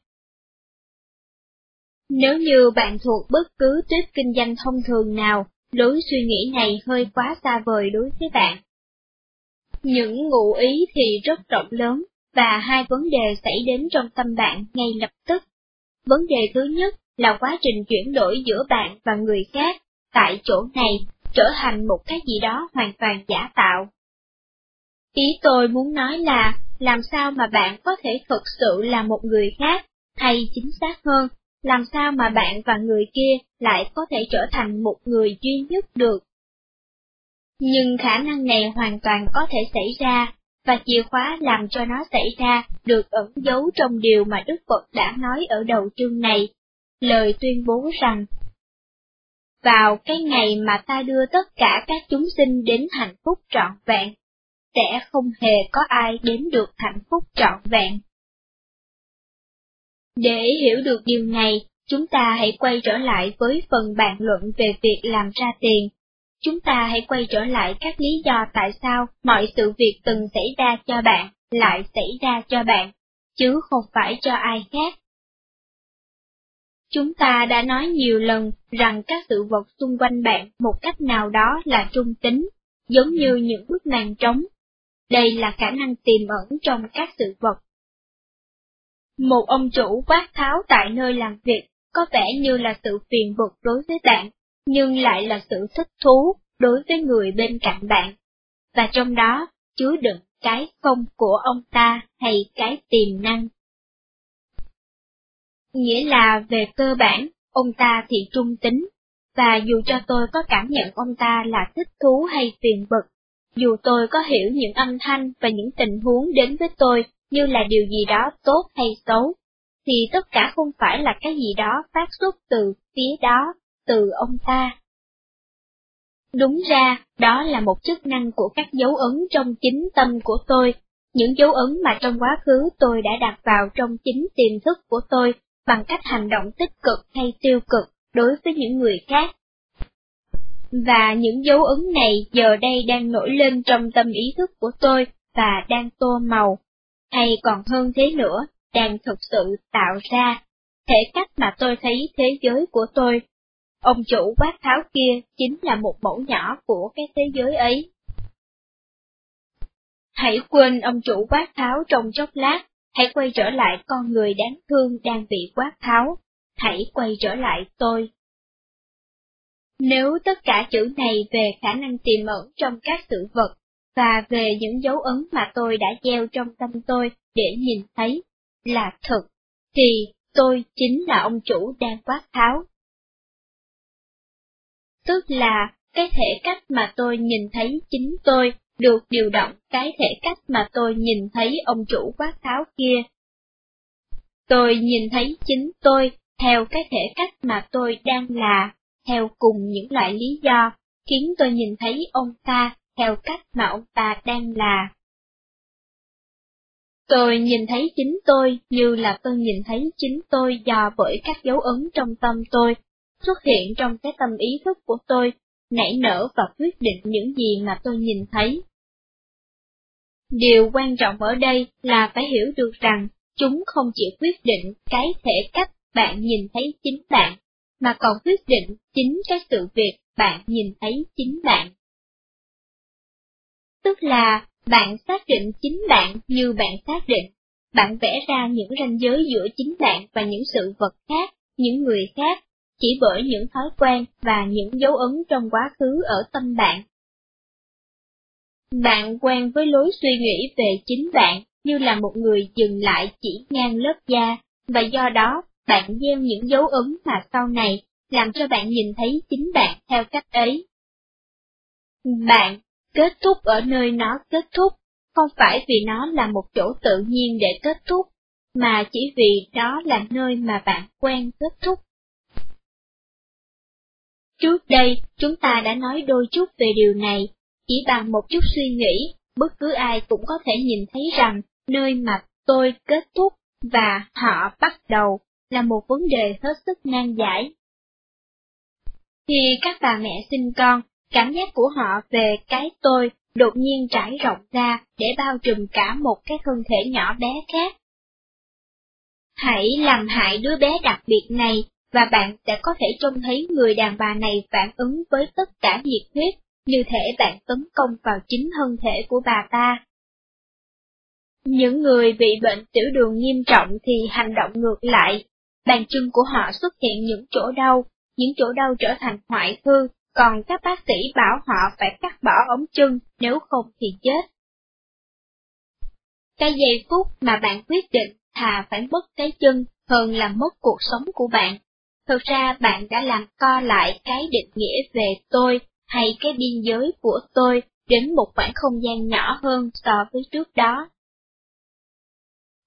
Nếu như bạn thuộc bất cứ tuyết kinh doanh thông thường nào, lối suy nghĩ này hơi quá xa vời đối với bạn. Những ngụ ý thì rất rộng lớn, và hai vấn đề xảy đến trong tâm bạn ngay lập tức. Vấn đề thứ nhất là quá trình chuyển đổi giữa bạn và người khác, tại chỗ này, trở thành một cái gì đó hoàn toàn giả tạo. Ý tôi muốn nói là, làm sao mà bạn có thể thực sự là một người khác, hay chính xác hơn, làm sao mà bạn và người kia lại có thể trở thành một người duy nhất được. Nhưng khả năng này hoàn toàn có thể xảy ra, và chìa khóa làm cho nó xảy ra được ẩn giấu trong điều mà Đức Phật đã nói ở đầu chương này, lời tuyên bố rằng Vào cái ngày mà ta đưa tất cả các chúng sinh đến hạnh phúc trọn vẹn, sẽ không hề có ai đến được hạnh phúc trọn vẹn. Để hiểu được điều này, chúng ta hãy quay trở lại với phần bàn luận về việc làm ra tiền. Chúng ta hãy quay trở lại các lý do tại sao mọi sự việc từng xảy ra cho bạn lại xảy ra cho bạn, chứ không phải cho ai khác. Chúng ta đã nói nhiều lần rằng các sự vật xung quanh bạn một cách nào đó là trung tính, giống như những bức màn trống đây là khả năng tiềm ẩn trong các sự vật. Một ông chủ quát tháo tại nơi làm việc có vẻ như là sự phiền bực đối với bạn, nhưng lại là sự thích thú đối với người bên cạnh bạn. Và trong đó chứa đựng cái không của ông ta hay cái tiềm năng. Nghĩa là về cơ bản, ông ta thì trung tính, và dù cho tôi có cảm nhận ông ta là thích thú hay phiền bực, dù tôi có hiểu những âm thanh và những tình huống đến với tôi như là điều gì đó tốt hay xấu, thì tất cả không phải là cái gì đó phát xuất từ phía đó, từ ông ta. Đúng ra, đó là một chức năng của các dấu ấn trong chính tâm của tôi, những dấu ấn mà trong quá khứ tôi đã đặt vào trong chính tiềm thức của tôi bằng cách hành động tích cực hay tiêu cực đối với những người khác và những dấu ấn này giờ đây đang nổi lên trong tâm ý thức của tôi và đang tô màu, hay còn hơn thế nữa, đang thực sự tạo ra, thể cách mà tôi thấy thế giới của tôi. Ông chủ quát tháo kia chính là một mẫu nhỏ của cái thế giới ấy. Hãy quên ông chủ quát tháo trong chốc lát, hãy quay trở lại con người đáng thương đang bị quát tháo, hãy quay trở lại tôi. Nếu tất cả chữ này về khả năng tiềm ẩn trong các sự vật, và về những dấu ấn mà tôi đã gieo trong tâm tôi để nhìn thấy, là thật, thì tôi chính là ông chủ đang quát tháo tức là cái thể cách mà tôi nhìn thấy chính tôi được điều động cái thể cách mà tôi nhìn thấy ông chủ quát tháo kia. Tôi nhìn thấy chính tôi theo cái thể cách mà tôi đang là, theo cùng những loại lý do, khiến tôi nhìn thấy ông ta theo cách mà ông ta đang là. Tôi nhìn thấy chính tôi như là tôi nhìn thấy chính tôi do bởi các dấu ấn trong tâm tôi, xuất hiện trong cái tâm ý thức của tôi, nảy nở và quyết định những gì mà tôi nhìn thấy. Điều quan trọng ở đây là phải hiểu được rằng chúng không chỉ quyết định cái thể cách bạn nhìn thấy chính bạn, mà còn quyết định chính cái sự việc bạn nhìn thấy chính bạn. Tức là, bạn xác định chính bạn như bạn xác định, bạn vẽ ra những ranh giới giữa chính bạn và những sự vật khác, những người khác, chỉ bởi những thói quen và những dấu ấn trong quá khứ ở tâm bạn. Bạn quen với lối suy nghĩ về chính bạn như là một người dừng lại chỉ ngang lớp da, và do đó bạn gieo những dấu ấn mà sau này làm cho bạn nhìn thấy chính bạn theo cách ấy. Bạn kết thúc ở nơi nó kết thúc, không phải vì nó là một chỗ tự nhiên để kết thúc, mà chỉ vì đó là nơi mà bạn quen kết thúc. Trước đây, chúng ta đã nói đôi chút về điều này, chỉ bằng một chút suy nghĩ, bất cứ ai cũng có thể nhìn thấy rằng nơi mà tôi kết thúc và họ bắt đầu là một vấn đề hết sức nan giải. Khi các bà mẹ sinh con, cảm giác của họ về cái tôi đột nhiên trải rộng ra để bao trùm cả một cái thân thể nhỏ bé khác. Hãy làm hại đứa bé đặc biệt này, và bạn sẽ có thể trông thấy người đàn bà này phản ứng với tất cả nhiệt huyết, như thể bạn tấn công vào chính thân thể của bà ta. Những người bị bệnh tiểu đường nghiêm trọng thì hành động ngược lại, bàn chân của họ xuất hiện những chỗ đau, những chỗ đau trở thành hoại thư, còn các bác sĩ bảo họ phải cắt bỏ ống chân, nếu không thì chết. Cái giây phút mà bạn quyết định thà phải mất cái chân hơn là mất cuộc sống của bạn. Thực ra bạn đã làm co lại cái định nghĩa về tôi hay cái biên giới của tôi đến một khoảng không gian nhỏ hơn so với trước đó.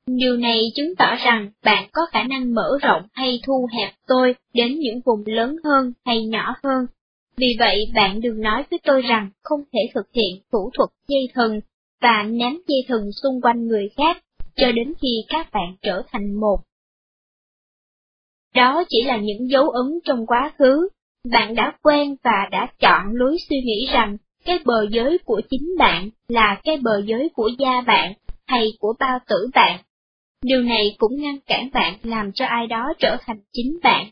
Điều này chứng tỏ rằng bạn có khả năng mở rộng hay thu hẹp tôi đến những vùng lớn hơn hay nhỏ hơn. Vì vậy, bạn đừng nói với tôi rằng không thể thực hiện thủ thuật dây thần và ném dây thần xung quanh người khác cho đến khi các bạn trở thành một. Đó chỉ là những dấu ấn trong quá khứ, bạn đã quen và đã chọn lối suy nghĩ rằng cái bờ giới của chính bạn là cái bờ giới của gia bạn hay của bao tử bạn Điều này cũng ngăn cản bạn làm cho ai đó trở thành chính bạn.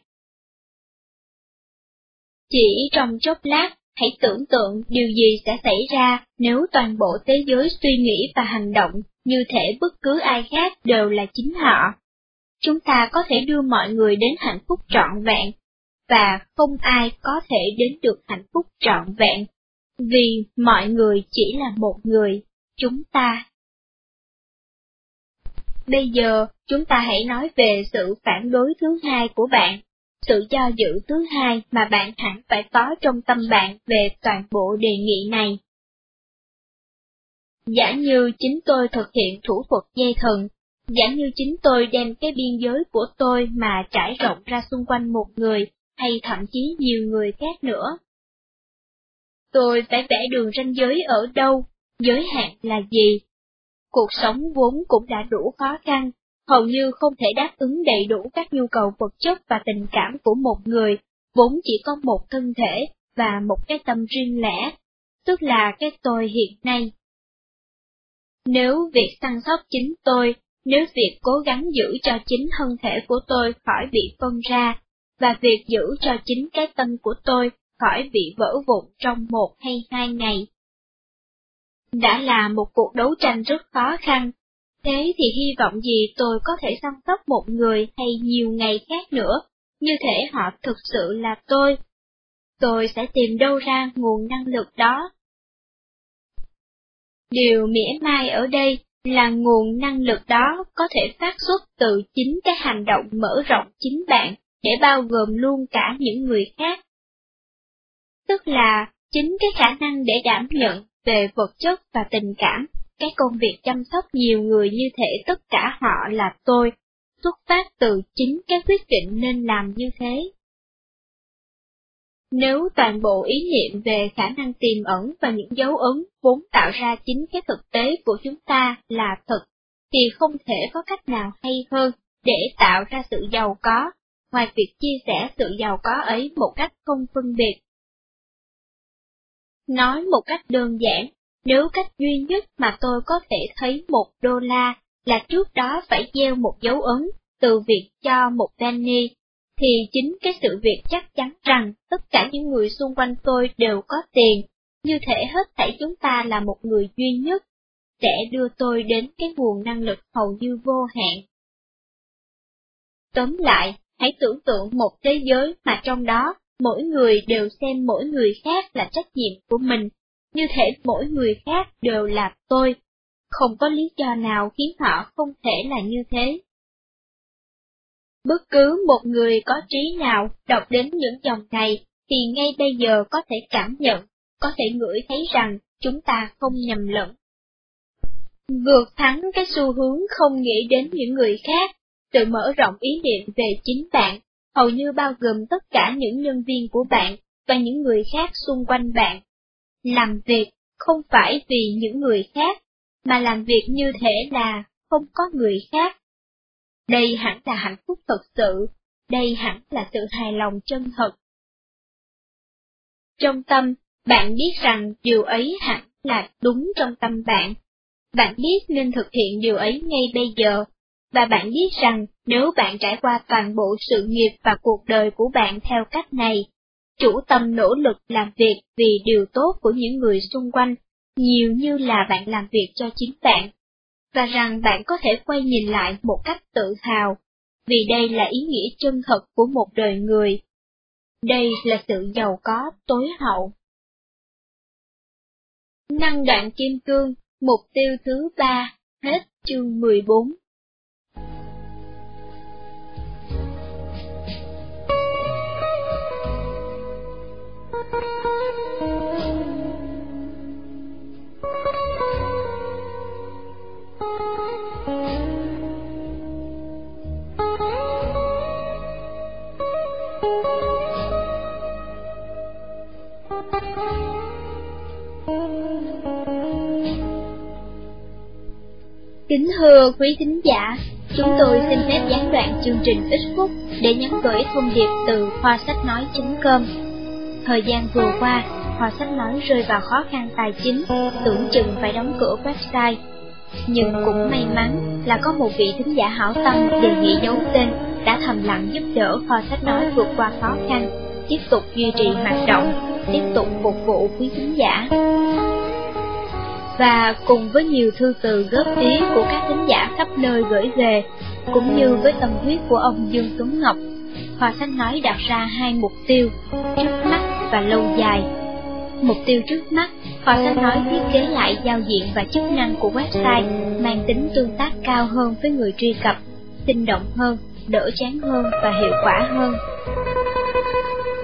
Chỉ trong chốc lát, hãy tưởng tượng điều gì sẽ xảy ra nếu toàn bộ thế giới suy nghĩ và hành động như thể bất cứ ai khác đều là chính họ. Chúng ta có thể đưa mọi người đến hạnh phúc trọn vẹn, và không ai có thể đến được hạnh phúc trọn vẹn, vì mọi người chỉ là một người, chúng ta. Bây giờ, chúng ta hãy nói về sự phản đối thứ hai của bạn, sự do dự thứ hai mà bạn hẳn phải có trong tâm bạn về toàn bộ đề nghị này. Giả như chính tôi thực hiện thủ thuật dây thần, giả như chính tôi đem cái biên giới của tôi mà trải rộng ra xung quanh một người, hay thậm chí nhiều người khác nữa. Tôi phải vẽ đường ranh giới ở đâu, giới hạn là gì, cuộc sống vốn cũng đã đủ khó khăn, hầu như không thể đáp ứng đầy đủ các nhu cầu vật chất và tình cảm của một người, vốn chỉ có một thân thể và một cái tâm riêng lẻ, tức là cái tôi hiện nay. Nếu việc săn sóc chính tôi, nếu việc cố gắng giữ cho chính thân thể của tôi khỏi bị phân ra, và việc giữ cho chính cái tâm của tôi khỏi bị vỡ vụn trong một hay hai ngày, đã là một cuộc đấu tranh rất khó khăn. Thế thì hy vọng gì tôi có thể săn sóc một người hay nhiều ngày khác nữa, như thể họ thực sự là tôi. Tôi sẽ tìm đâu ra nguồn năng lực đó. Điều mỉa mai ở đây là nguồn năng lực đó có thể phát xuất từ chính cái hành động mở rộng chính bạn để bao gồm luôn cả những người khác. tức là chính cái khả năng để đảm nhận về vật chất và tình cảm, cái công việc chăm sóc nhiều người như thể tất cả họ là tôi, xuất phát từ chính cái quyết định nên làm như thế. Nếu toàn bộ ý niệm về khả năng tiềm ẩn và những dấu ấn vốn tạo ra chính cái thực tế của chúng ta là thật, thì không thể có cách nào hay hơn để tạo ra sự giàu có, ngoài việc chia sẻ sự giàu có ấy một cách không phân biệt. Nói một cách đơn giản, nếu cách duy nhất mà tôi có thể thấy một đô la là trước đó phải gieo một dấu ấn từ việc cho một penny thì chính cái sự việc chắc chắn rằng tất cả những người xung quanh tôi đều có tiền, như thể hết thảy chúng ta là một người duy nhất, sẽ đưa tôi đến cái nguồn năng lực hầu như vô hạn. Tóm lại, hãy tưởng tượng một thế giới mà trong đó mỗi người đều xem mỗi người khác là trách nhiệm của mình, như thể mỗi người khác đều là tôi, không có lý do nào khiến họ không thể là như thế. Bất cứ một người có trí nào đọc đến những dòng này thì ngay bây giờ có thể cảm nhận, có thể ngửi thấy rằng chúng ta không nhầm lẫn. Vượt thắng cái xu hướng không nghĩ đến những người khác, tự mở rộng ý niệm về chính bạn, hầu như bao gồm tất cả những nhân viên của bạn và những người khác xung quanh bạn. Làm việc không phải vì những người khác, mà làm việc như thể là không có người khác. Đây hẳn là hạnh phúc thật sự, đây hẳn là sự hài lòng chân thật. Trong tâm, bạn biết rằng điều ấy hẳn là đúng trong tâm bạn. Bạn biết nên thực hiện điều ấy ngay bây giờ, và bạn biết rằng nếu bạn trải qua toàn bộ sự nghiệp và cuộc đời của bạn theo cách này, chủ tâm nỗ lực làm việc vì điều tốt của những người xung quanh, nhiều như là bạn làm việc cho chính bạn, và rằng bạn có thể quay nhìn lại một cách tự hào, vì đây là ý nghĩa chân thật của một đời người. Đây là sự giàu có tối hậu. Năng đoạn kim cương, mục tiêu thứ ba, hết chương 14. Kính thưa quý thính giả, chúng tôi xin phép gián đoạn chương trình ít phút để nhắn gửi thông điệp từ khoa sách nói.com. Thời gian vừa qua, khoa sách nói rơi vào khó khăn tài chính, tưởng chừng phải đóng cửa website. Nhưng cũng may mắn là có một vị thính giả hảo tâm đề nghị giấu tên đã thầm lặng giúp đỡ khoa sách nói vượt qua khó khăn, tiếp tục duy trì hoạt động, tiếp tục phục vụ quý khán giả và cùng với nhiều thư từ góp ý của các khán giả khắp nơi gửi về, cũng như với tâm huyết của ông Dương Tuấn Ngọc, Hòa Thanh nói đặt ra hai mục tiêu, trước mắt và lâu dài. Mục tiêu trước mắt, Hòa Thanh nói thiết kế lại giao diện và chức năng của website mang tính tương tác cao hơn với người truy cập, sinh động hơn, đỡ chán hơn và hiệu quả hơn.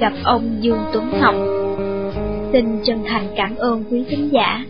gặp ông Dương Tuấn Ngọc. Xin chân thành cảm ơn quý khán giả.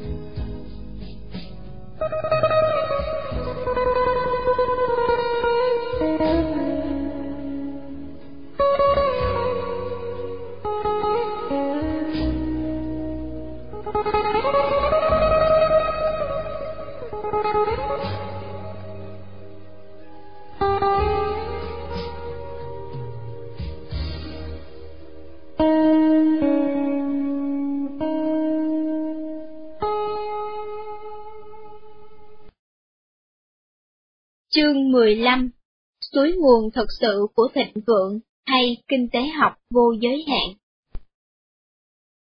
Chương 15 Suối nguồn thật sự của thịnh vượng hay kinh tế học vô giới hạn?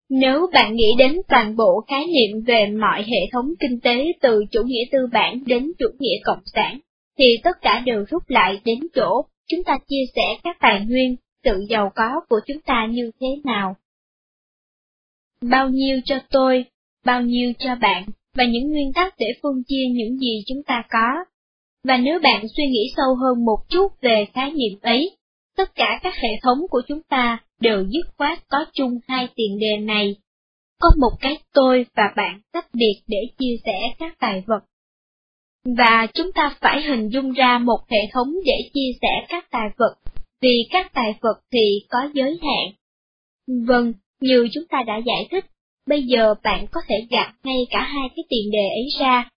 Nếu bạn nghĩ đến toàn bộ khái niệm về mọi hệ thống kinh tế từ chủ nghĩa tư bản đến chủ nghĩa cộng sản, thì tất cả đều rút lại đến chỗ chúng ta chia sẻ các tài nguyên, sự giàu có của chúng ta như thế nào. Bao nhiêu cho tôi, bao nhiêu cho bạn, và những nguyên tắc để phân chia những gì chúng ta có và nếu bạn suy nghĩ sâu hơn một chút về khái niệm ấy, tất cả các hệ thống của chúng ta đều dứt khoát có chung hai tiền đề này. Có một cái tôi và bạn tách biệt để chia sẻ các tài vật. Và chúng ta phải hình dung ra một hệ thống để chia sẻ các tài vật, vì các tài vật thì có giới hạn. Vâng, như chúng ta đã giải thích, bây giờ bạn có thể gạt ngay cả hai cái tiền đề ấy ra.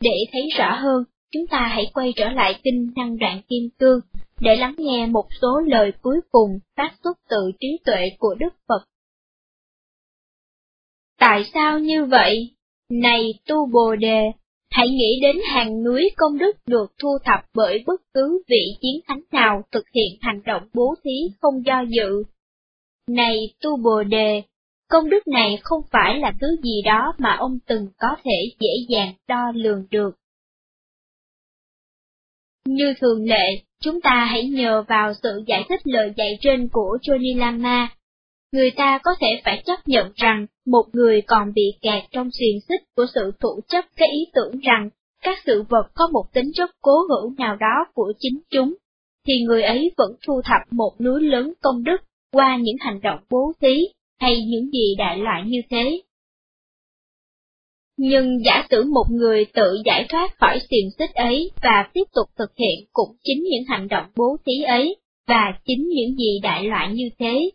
Để thấy rõ hơn, chúng ta hãy quay trở lại kinh năng đoạn kim cương để lắng nghe một số lời cuối cùng phát xuất từ trí tuệ của Đức Phật. Tại sao như vậy? Này tu Bồ Đề, hãy nghĩ đến hàng núi công đức được thu thập bởi bất cứ vị chiến thánh nào thực hiện hành động bố thí không do dự. Này tu Bồ Đề, công đức này không phải là thứ gì đó mà ông từng có thể dễ dàng đo lường được. Như thường lệ, chúng ta hãy nhờ vào sự giải thích lời dạy trên của Johnny Lama. Người ta có thể phải chấp nhận rằng một người còn bị kẹt trong xiềng xích của sự thủ chấp cái ý tưởng rằng các sự vật có một tính chất cố hữu nào đó của chính chúng, thì người ấy vẫn thu thập một núi lớn công đức qua những hành động bố thí hay những gì đại loại như thế. Nhưng giả sử một người tự giải thoát khỏi xiềng xích ấy và tiếp tục thực hiện cũng chính những hành động bố thí ấy, và chính những gì đại loại như thế.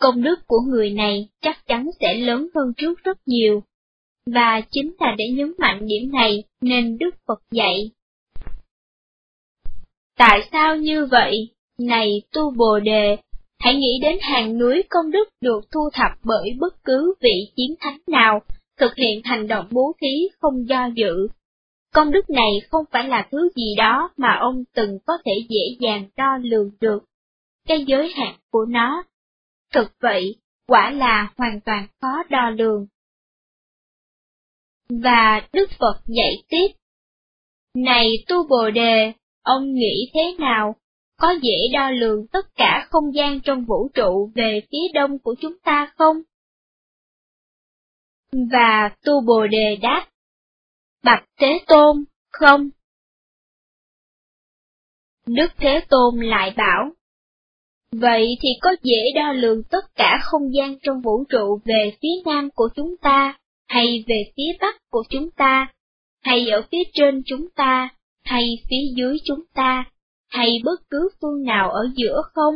Công đức của người này chắc chắn sẽ lớn hơn trước rất nhiều. Và chính là để nhấn mạnh điểm này nên Đức Phật dạy. Tại sao như vậy? Này tu Bồ Đề, hãy nghĩ đến hàng núi công đức được thu thập bởi bất cứ vị chiến thánh nào thực hiện hành động bố thí không do dự. Công đức này không phải là thứ gì đó mà ông từng có thể dễ dàng đo lường được. Cái giới hạn của nó. Thực vậy, quả là hoàn toàn khó đo lường. Và Đức Phật dạy tiếp. Này tu Bồ Đề, ông nghĩ thế nào? Có dễ đo lường tất cả không gian trong vũ trụ về phía đông của chúng ta không? Và tu bồ đề đáp, Bạch Thế Tôn, không. Đức Thế Tôn lại bảo, Vậy thì có dễ đo lường tất cả không gian trong vũ trụ về phía nam của chúng ta, hay về phía bắc của chúng ta, hay ở phía trên chúng ta, hay phía dưới chúng ta, hay bất cứ phương nào ở giữa không?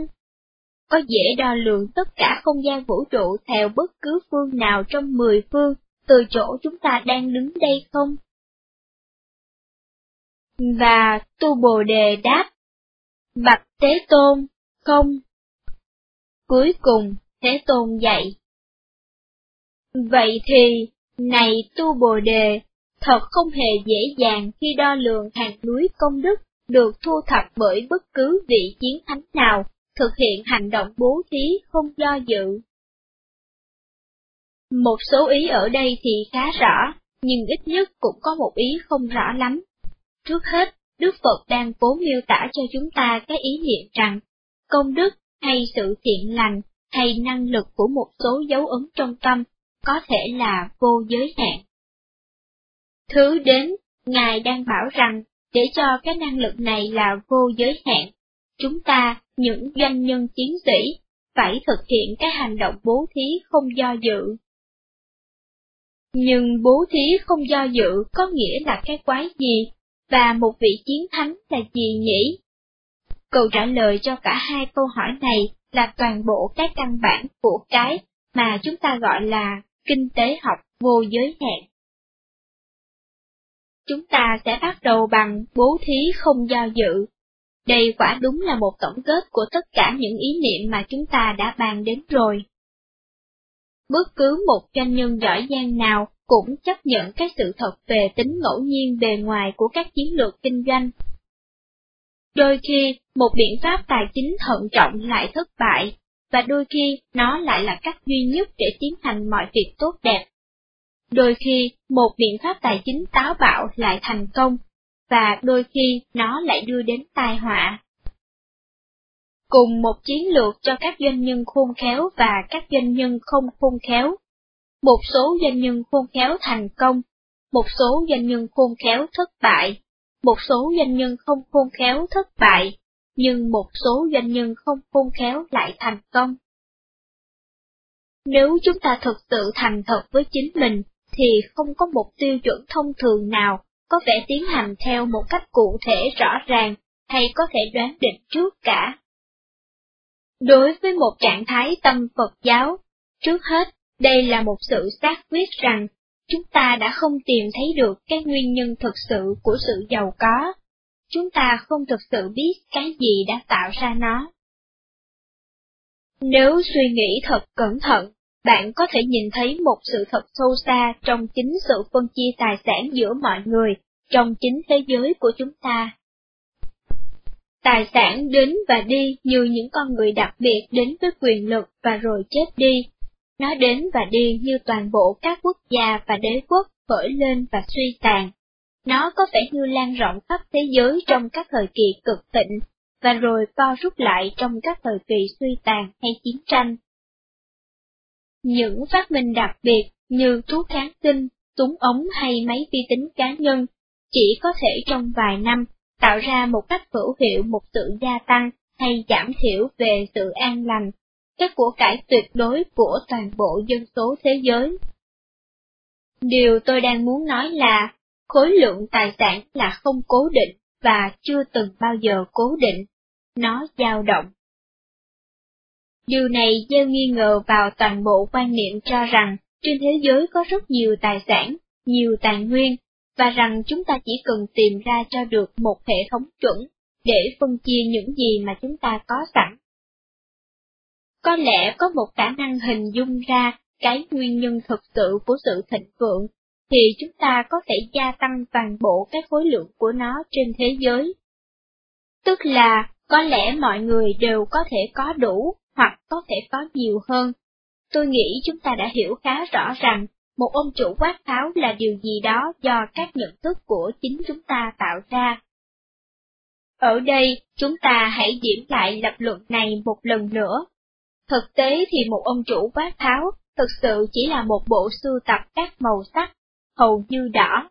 Có dễ đo lường tất cả không gian vũ trụ theo bất cứ phương nào trong mười phương, từ chỗ chúng ta đang đứng đây không? Và Tu Bồ Đề đáp, Bạch Thế Tôn, không. Cuối cùng, Thế Tôn dạy, Vậy thì, này tu bồ đề, thật không hề dễ dàng khi đo lường hàng núi công đức được thu thập bởi bất cứ vị chiến thánh nào thực hiện hành động bố thí không do dự. Một số ý ở đây thì khá rõ, nhưng ít nhất cũng có một ý không rõ lắm. Trước hết, Đức Phật đang cố miêu tả cho chúng ta cái ý niệm rằng, công đức hay sự thiện lành hay năng lực của một số dấu ấn trong tâm có thể là vô giới hạn. Thứ đến, Ngài đang bảo rằng, để cho cái năng lực này là vô giới hạn, chúng ta, những doanh nhân chiến sĩ, phải thực hiện cái hành động bố thí không do dự. Nhưng bố thí không do dự có nghĩa là cái quái gì, và một vị chiến thánh là gì nhỉ? Câu trả lời cho cả hai câu hỏi này là toàn bộ cái căn bản của cái mà chúng ta gọi là kinh tế học vô giới hạn. Chúng ta sẽ bắt đầu bằng bố thí không do dự. Đây quả đúng là một tổng kết của tất cả những ý niệm mà chúng ta đã bàn đến rồi. Bất cứ một doanh nhân giỏi giang nào cũng chấp nhận cái sự thật về tính ngẫu nhiên bề ngoài của các chiến lược kinh doanh. Đôi khi, một biện pháp tài chính thận trọng lại thất bại, và đôi khi nó lại là cách duy nhất để tiến hành mọi việc tốt đẹp. Đôi khi, một biện pháp tài chính táo bạo lại thành công, và đôi khi nó lại đưa đến tai họa. Cùng một chiến lược cho các doanh nhân khôn khéo và các doanh nhân không khôn khéo, một số doanh nhân khôn khéo thành công, một số doanh nhân khôn khéo thất bại, một số doanh nhân không khôn khéo thất bại, nhưng một số doanh nhân không khôn khéo lại thành công. Nếu chúng ta thực sự thành thật với chính mình, thì không có một tiêu chuẩn thông thường nào có vẻ tiến hành theo một cách cụ thể rõ ràng hay có thể đoán định trước cả. Đối với một trạng thái tâm Phật giáo, trước hết đây là một sự xác quyết rằng, chúng ta đã không tìm thấy được cái nguyên nhân thực sự của sự giàu có. Chúng ta không thực sự biết cái gì đã tạo ra nó. Nếu suy nghĩ thật cẩn thận, bạn có thể nhìn thấy một sự thật sâu xa trong chính sự phân chia tài sản giữa mọi người, trong chính thế giới của chúng ta. Tài sản đến và đi như những con người đặc biệt đến với quyền lực và rồi chết đi, nó đến và đi như toàn bộ các quốc gia và đế quốc khởi lên và suy tàn. Nó có vẻ như lan rộng khắp thế giới trong các thời kỳ cực thịnh, và rồi co rút lại trong các thời kỳ suy tàn hay chiến tranh. Những phát minh đặc biệt như thuốc kháng sinh, súng ống hay máy vi tính cá nhân chỉ có thể trong vài năm tạo ra một cách hữu hiệu một sự gia tăng hay giảm thiểu về sự an lành cái của cải tuyệt đối của toàn bộ dân số thế giới. Điều tôi đang muốn nói là, khối lượng tài sản là không cố định và chưa từng bao giờ cố định, nó dao động. Điều này gieo nghi ngờ vào toàn bộ quan niệm cho rằng trên thế giới có rất nhiều tài sản, nhiều tài nguyên, và rằng chúng ta chỉ cần tìm ra cho được một hệ thống chuẩn để phân chia những gì mà chúng ta có sẵn có lẽ có một khả năng hình dung ra cái nguyên nhân thực sự của sự thịnh vượng, thì chúng ta có thể gia tăng toàn bộ cái khối lượng của nó trên thế giới. Tức là, có lẽ mọi người đều có thể có đủ, hoặc có thể có nhiều hơn. Tôi nghĩ chúng ta đã hiểu khá rõ rằng, một ông chủ quát tháo là điều gì đó do các nhận thức của chính chúng ta tạo ra. Ở đây, chúng ta hãy diễn lại lập luận này một lần nữa. Thực tế thì một ông chủ quát tháo thực sự chỉ là một bộ sưu tập các màu sắc, hầu như đỏ,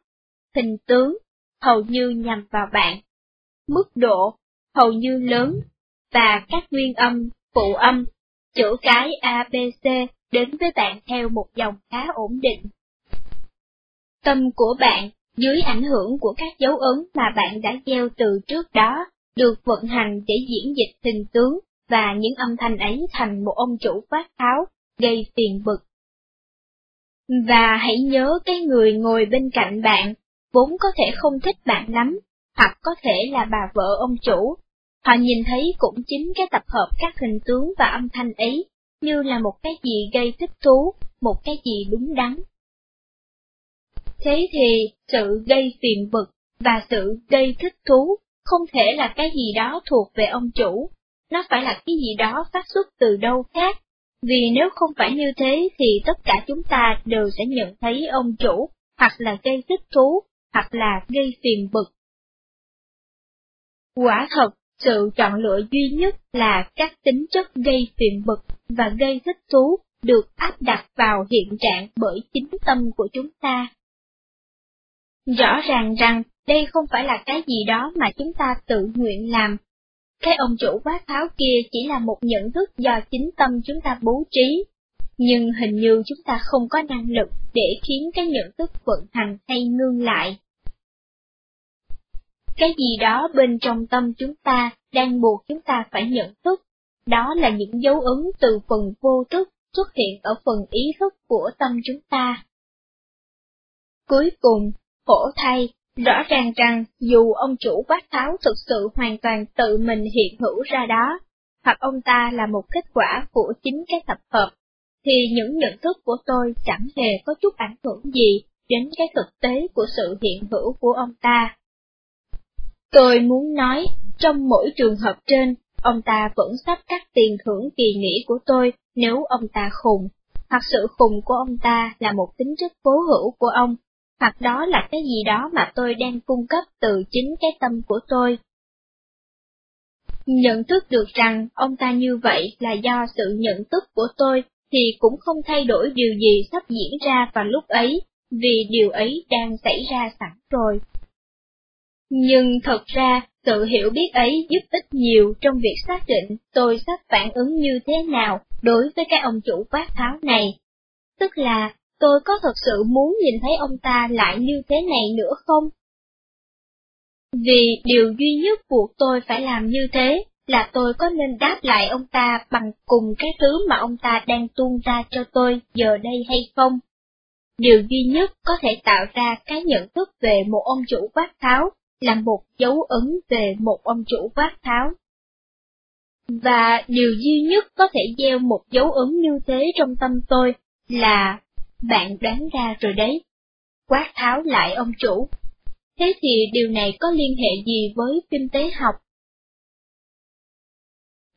hình tướng, hầu như nhằm vào bạn, mức độ, hầu như lớn, và các nguyên âm, phụ âm, chữ cái ABC đến với bạn theo một dòng khá ổn định. Tâm của bạn, dưới ảnh hưởng của các dấu ấn mà bạn đã gieo từ trước đó, được vận hành để diễn dịch hình tướng và những âm thanh ấy thành một ông chủ phát tháo, gây phiền bực. Và hãy nhớ cái người ngồi bên cạnh bạn, vốn có thể không thích bạn lắm, hoặc có thể là bà vợ ông chủ. Họ nhìn thấy cũng chính cái tập hợp các hình tướng và âm thanh ấy, như là một cái gì gây thích thú, một cái gì đúng đắn. Thế thì, sự gây phiền bực và sự gây thích thú không thể là cái gì đó thuộc về ông chủ, nó phải là cái gì đó phát xuất từ đâu khác, vì nếu không phải như thế thì tất cả chúng ta đều sẽ nhận thấy ông chủ, hoặc là gây thích thú, hoặc là gây phiền bực. Quả thật, sự chọn lựa duy nhất là các tính chất gây phiền bực và gây thích thú được áp đặt vào hiện trạng bởi chính tâm của chúng ta. Rõ ràng rằng đây không phải là cái gì đó mà chúng ta tự nguyện làm. Cái ông chủ quát tháo kia chỉ là một nhận thức do chính tâm chúng ta bố trí, nhưng hình như chúng ta không có năng lực để khiến cái nhận thức vận hành hay ngưng lại. Cái gì đó bên trong tâm chúng ta đang buộc chúng ta phải nhận thức, đó là những dấu ấn từ phần vô thức xuất hiện ở phần ý thức của tâm chúng ta. Cuối cùng, khổ thay, rõ ràng rằng dù ông chủ bát tháo thực sự hoàn toàn tự mình hiện hữu ra đó, hoặc ông ta là một kết quả của chính cái tập hợp, thì những nhận thức của tôi chẳng hề có chút ảnh hưởng gì đến cái thực tế của sự hiện hữu của ông ta. Tôi muốn nói, trong mỗi trường hợp trên, ông ta vẫn sắp cắt tiền thưởng kỳ nghỉ của tôi nếu ông ta khùng, hoặc sự khùng của ông ta là một tính chất cố hữu của ông, hoặc đó là cái gì đó mà tôi đang cung cấp từ chính cái tâm của tôi. Nhận thức được rằng ông ta như vậy là do sự nhận thức của tôi thì cũng không thay đổi điều gì sắp diễn ra vào lúc ấy, vì điều ấy đang xảy ra sẵn rồi. Nhưng thật ra, sự hiểu biết ấy giúp ích nhiều trong việc xác định tôi sắp phản ứng như thế nào đối với cái ông chủ quát tháo này. Tức là, tôi có thật sự muốn nhìn thấy ông ta lại như thế này nữa không? Vì điều duy nhất buộc tôi phải làm như thế là tôi có nên đáp lại ông ta bằng cùng cái thứ mà ông ta đang tuôn ra cho tôi giờ đây hay không? Điều duy nhất có thể tạo ra cái nhận thức về một ông chủ quát tháo là một dấu ấn về một ông chủ quát tháo. Và điều duy nhất có thể gieo một dấu ấn như thế trong tâm tôi là, bạn đoán ra rồi đấy, quát tháo lại ông chủ. Thế thì điều này có liên hệ gì với kinh tế học?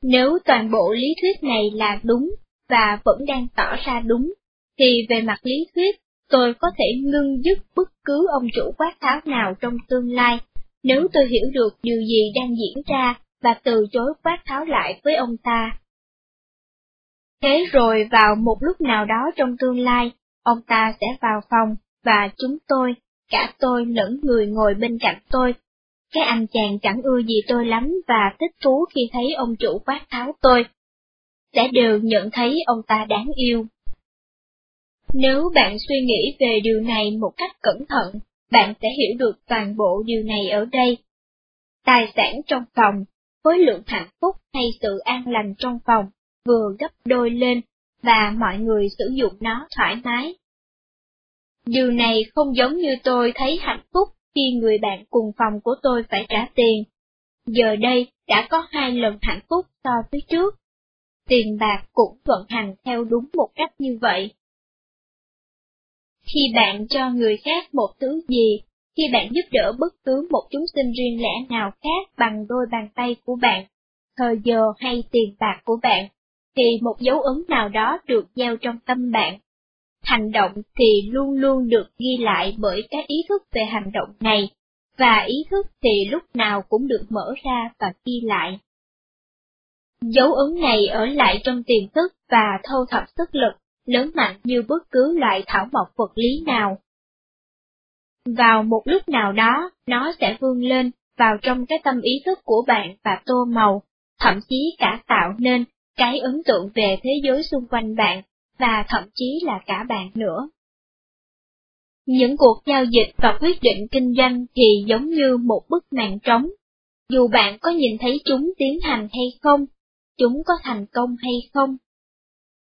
Nếu toàn bộ lý thuyết này là đúng, và vẫn đang tỏ ra đúng, thì về mặt lý thuyết, tôi có thể ngưng dứt bất cứ ông chủ quát tháo nào trong tương lai nếu tôi hiểu được điều gì đang diễn ra và từ chối quát tháo lại với ông ta. Thế rồi vào một lúc nào đó trong tương lai, ông ta sẽ vào phòng, và chúng tôi, cả tôi lẫn người ngồi bên cạnh tôi. Cái anh chàng chẳng ưa gì tôi lắm và thích thú khi thấy ông chủ quát tháo tôi. Sẽ đều nhận thấy ông ta đáng yêu. Nếu bạn suy nghĩ về điều này một cách cẩn thận, bạn sẽ hiểu được toàn bộ điều này ở đây. Tài sản trong phòng, khối lượng hạnh phúc hay sự an lành trong phòng vừa gấp đôi lên và mọi người sử dụng nó thoải mái. Điều này không giống như tôi thấy hạnh phúc khi người bạn cùng phòng của tôi phải trả tiền. Giờ đây đã có hai lần hạnh phúc so với trước. Tiền bạc cũng vận hành theo đúng một cách như vậy. Khi bạn cho người khác một thứ gì, khi bạn giúp đỡ bất cứ một chúng sinh riêng lẻ nào khác bằng đôi bàn tay của bạn, thời giờ hay tiền bạc của bạn, thì một dấu ấn nào đó được gieo trong tâm bạn. Hành động thì luôn luôn được ghi lại bởi cái ý thức về hành động này, và ý thức thì lúc nào cũng được mở ra và ghi lại. Dấu ấn này ở lại trong tiềm thức và thâu thập sức lực lớn mạnh như bất cứ loại thảo mộc vật lý nào. Vào một lúc nào đó, nó sẽ vươn lên vào trong cái tâm ý thức của bạn và tô màu, thậm chí cả tạo nên cái ấn tượng về thế giới xung quanh bạn, và thậm chí là cả bạn nữa. Những cuộc giao dịch và quyết định kinh doanh thì giống như một bức màn trống. Dù bạn có nhìn thấy chúng tiến hành hay không, chúng có thành công hay không,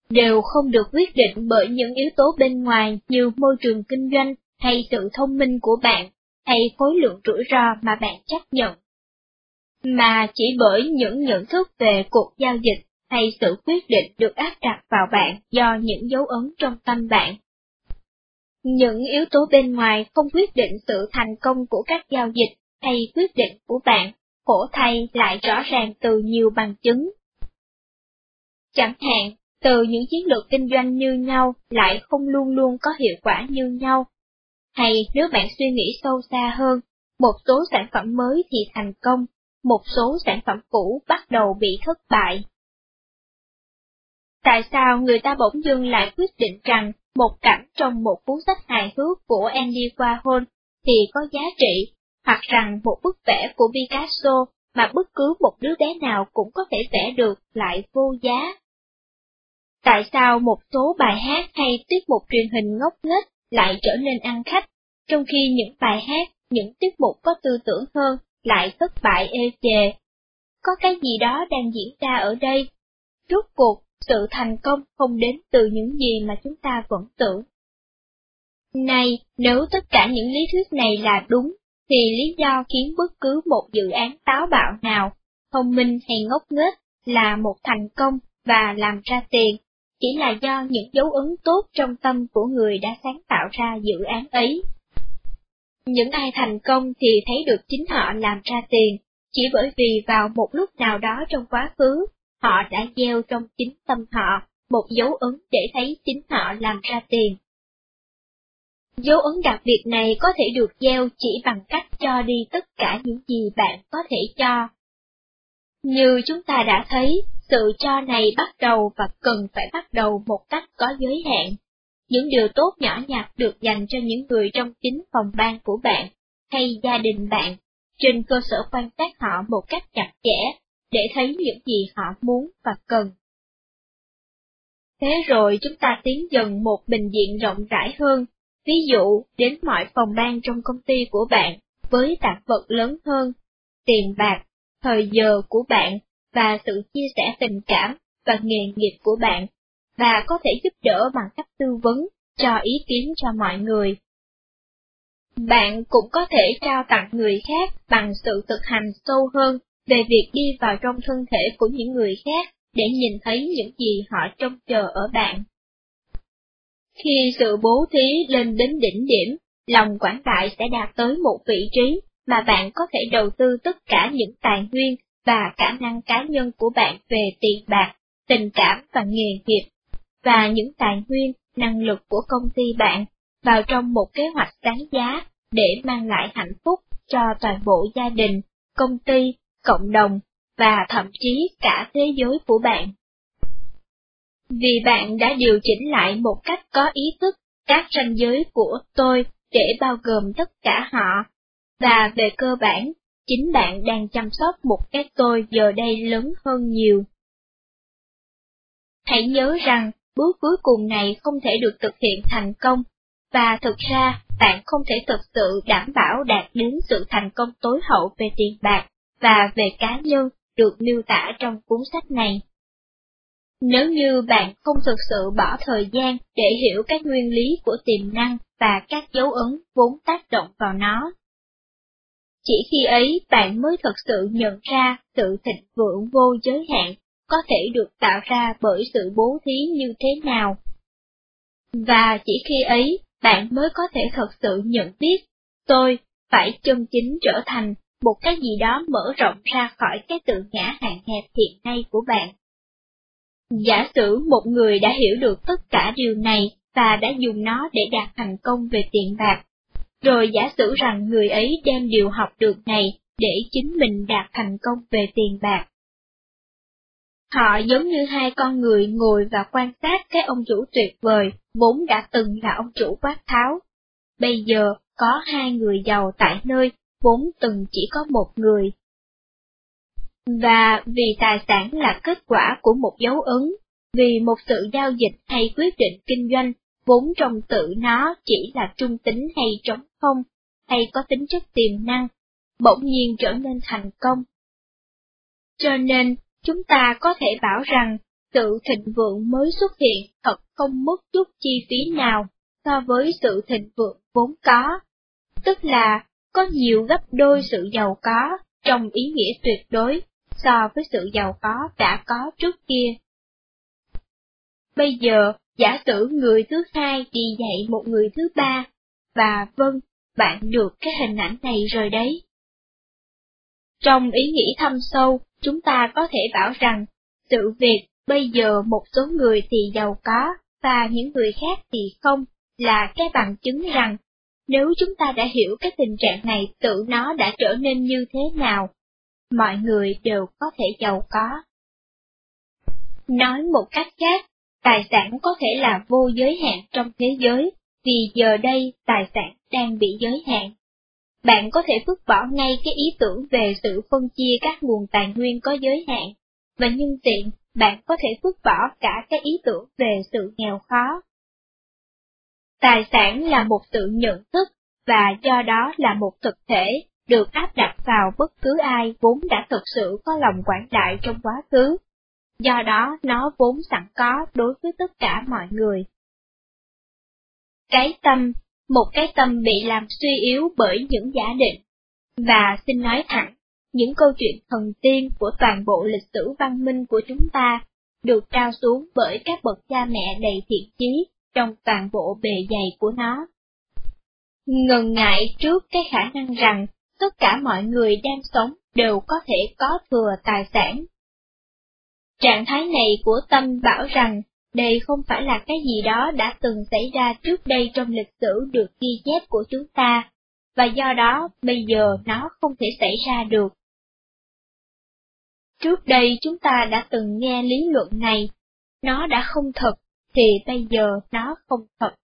đều không được quyết định bởi những yếu tố bên ngoài như môi trường kinh doanh hay sự thông minh của bạn, hay khối lượng rủi ro mà bạn chấp nhận. Mà chỉ bởi những nhận thức về cuộc giao dịch hay sự quyết định được áp đặt vào bạn do những dấu ấn trong tâm bạn. Những yếu tố bên ngoài không quyết định sự thành công của các giao dịch hay quyết định của bạn, khổ thay lại rõ ràng từ nhiều bằng chứng. Chẳng hạn, từ những chiến lược kinh doanh như nhau lại không luôn luôn có hiệu quả như nhau. Hay nếu bạn suy nghĩ sâu xa hơn, một số sản phẩm mới thì thành công, một số sản phẩm cũ bắt đầu bị thất bại. Tại sao người ta bỗng dưng lại quyết định rằng một cảnh trong một cuốn sách hài hước của Andy Warhol thì có giá trị, hoặc rằng một bức vẽ của Picasso mà bất cứ một đứa bé nào cũng có thể vẽ được lại vô giá? Tại sao một số bài hát hay tiết mục truyền hình ngốc nghếch lại trở nên ăn khách, trong khi những bài hát, những tiết mục có tư tưởng hơn lại thất bại ê chề? Có cái gì đó đang diễn ra ở đây? Rốt cuộc, sự thành công không đến từ những gì mà chúng ta vẫn tưởng. Này, nếu tất cả những lý thuyết này là đúng, thì lý do khiến bất cứ một dự án táo bạo nào, thông minh hay ngốc nghếch là một thành công và làm ra tiền, chỉ là do những dấu ấn tốt trong tâm của người đã sáng tạo ra dự án ấy. Những ai thành công thì thấy được chính họ làm ra tiền, chỉ bởi vì vào một lúc nào đó trong quá khứ, họ đã gieo trong chính tâm họ một dấu ấn để thấy chính họ làm ra tiền. Dấu ấn đặc biệt này có thể được gieo chỉ bằng cách cho đi tất cả những gì bạn có thể cho. Như chúng ta đã thấy, sự cho này bắt đầu và cần phải bắt đầu một cách có giới hạn. Những điều tốt nhỏ nhặt được dành cho những người trong chính phòng ban của bạn, hay gia đình bạn, trên cơ sở quan sát họ một cách chặt chẽ, để thấy những gì họ muốn và cần. Thế rồi chúng ta tiến dần một bình diện rộng rãi hơn, ví dụ đến mọi phòng ban trong công ty của bạn, với tạp vật lớn hơn, tiền bạc, thời giờ của bạn và sự chia sẻ tình cảm và nghề nghiệp của bạn, và có thể giúp đỡ bằng cách tư vấn, cho ý kiến cho mọi người. Bạn cũng có thể trao tặng người khác bằng sự thực hành sâu hơn về việc đi vào trong thân thể của những người khác để nhìn thấy những gì họ trông chờ ở bạn. Khi sự bố thí lên đến đỉnh điểm, lòng quảng đại sẽ đạt tới một vị trí mà bạn có thể đầu tư tất cả những tài nguyên và khả năng cá nhân của bạn về tiền bạc, tình cảm và nghề nghiệp, và những tài nguyên, năng lực của công ty bạn vào trong một kế hoạch đáng giá để mang lại hạnh phúc cho toàn bộ gia đình, công ty, cộng đồng và thậm chí cả thế giới của bạn. Vì bạn đã điều chỉnh lại một cách có ý thức các ranh giới của tôi để bao gồm tất cả họ, và về cơ bản chính bạn đang chăm sóc một cái tôi giờ đây lớn hơn nhiều. Hãy nhớ rằng, bước cuối cùng này không thể được thực hiện thành công, và thực ra bạn không thể thực sự đảm bảo đạt đến sự thành công tối hậu về tiền bạc và về cá nhân được miêu tả trong cuốn sách này. Nếu như bạn không thực sự bỏ thời gian để hiểu các nguyên lý của tiềm năng và các dấu ấn vốn tác động vào nó, chỉ khi ấy bạn mới thật sự nhận ra sự thịnh vượng vô giới hạn có thể được tạo ra bởi sự bố thí như thế nào. Và chỉ khi ấy bạn mới có thể thật sự nhận biết, tôi phải chân chính trở thành một cái gì đó mở rộng ra khỏi cái tự ngã hạn hẹp hiện nay của bạn. Giả sử một người đã hiểu được tất cả điều này và đã dùng nó để đạt thành công về tiền bạc, rồi giả sử rằng người ấy đem điều học được này để chính mình đạt thành công về tiền bạc. Họ giống như hai con người ngồi và quan sát cái ông chủ tuyệt vời, vốn đã từng là ông chủ quát tháo. Bây giờ có hai người giàu tại nơi, vốn từng chỉ có một người. Và vì tài sản là kết quả của một dấu ấn, vì một sự giao dịch hay quyết định kinh doanh vốn trong tự nó chỉ là trung tính hay trống không, hay có tính chất tiềm năng, bỗng nhiên trở nên thành công. Cho nên, chúng ta có thể bảo rằng, sự thịnh vượng mới xuất hiện thật không mất chút chi phí nào so với sự thịnh vượng vốn có, tức là có nhiều gấp đôi sự giàu có trong ý nghĩa tuyệt đối so với sự giàu có đã có trước kia. Bây giờ, giả sử người thứ hai đi dạy một người thứ ba, và vâng, bạn được cái hình ảnh này rồi đấy. Trong ý nghĩ thâm sâu, chúng ta có thể bảo rằng, sự việc bây giờ một số người thì giàu có, và những người khác thì không, là cái bằng chứng rằng, nếu chúng ta đã hiểu cái tình trạng này tự nó đã trở nên như thế nào, mọi người đều có thể giàu có. Nói một cách khác, tài sản có thể là vô giới hạn trong thế giới, vì giờ đây tài sản đang bị giới hạn. Bạn có thể vứt bỏ ngay cái ý tưởng về sự phân chia các nguồn tài nguyên có giới hạn, và nhân tiện, bạn có thể vứt bỏ cả cái ý tưởng về sự nghèo khó. Tài sản là một sự nhận thức, và do đó là một thực thể, được áp đặt vào bất cứ ai vốn đã thực sự có lòng quảng đại trong quá khứ. Do đó nó vốn sẵn có đối với tất cả mọi người. Cái tâm, một cái tâm bị làm suy yếu bởi những giả định. Và xin nói thẳng, những câu chuyện thần tiên của toàn bộ lịch sử văn minh của chúng ta được trao xuống bởi các bậc cha mẹ đầy thiện chí trong toàn bộ bề dày của nó. Ngần ngại trước cái khả năng rằng tất cả mọi người đang sống đều có thể có thừa tài sản. Trạng thái này của tâm bảo rằng đây không phải là cái gì đó đã từng xảy ra trước đây trong lịch sử được ghi chép của chúng ta, và do đó bây giờ nó không thể xảy ra được. Trước đây chúng ta đã từng nghe lý luận này, nó đã không thật, thì bây giờ nó không thật.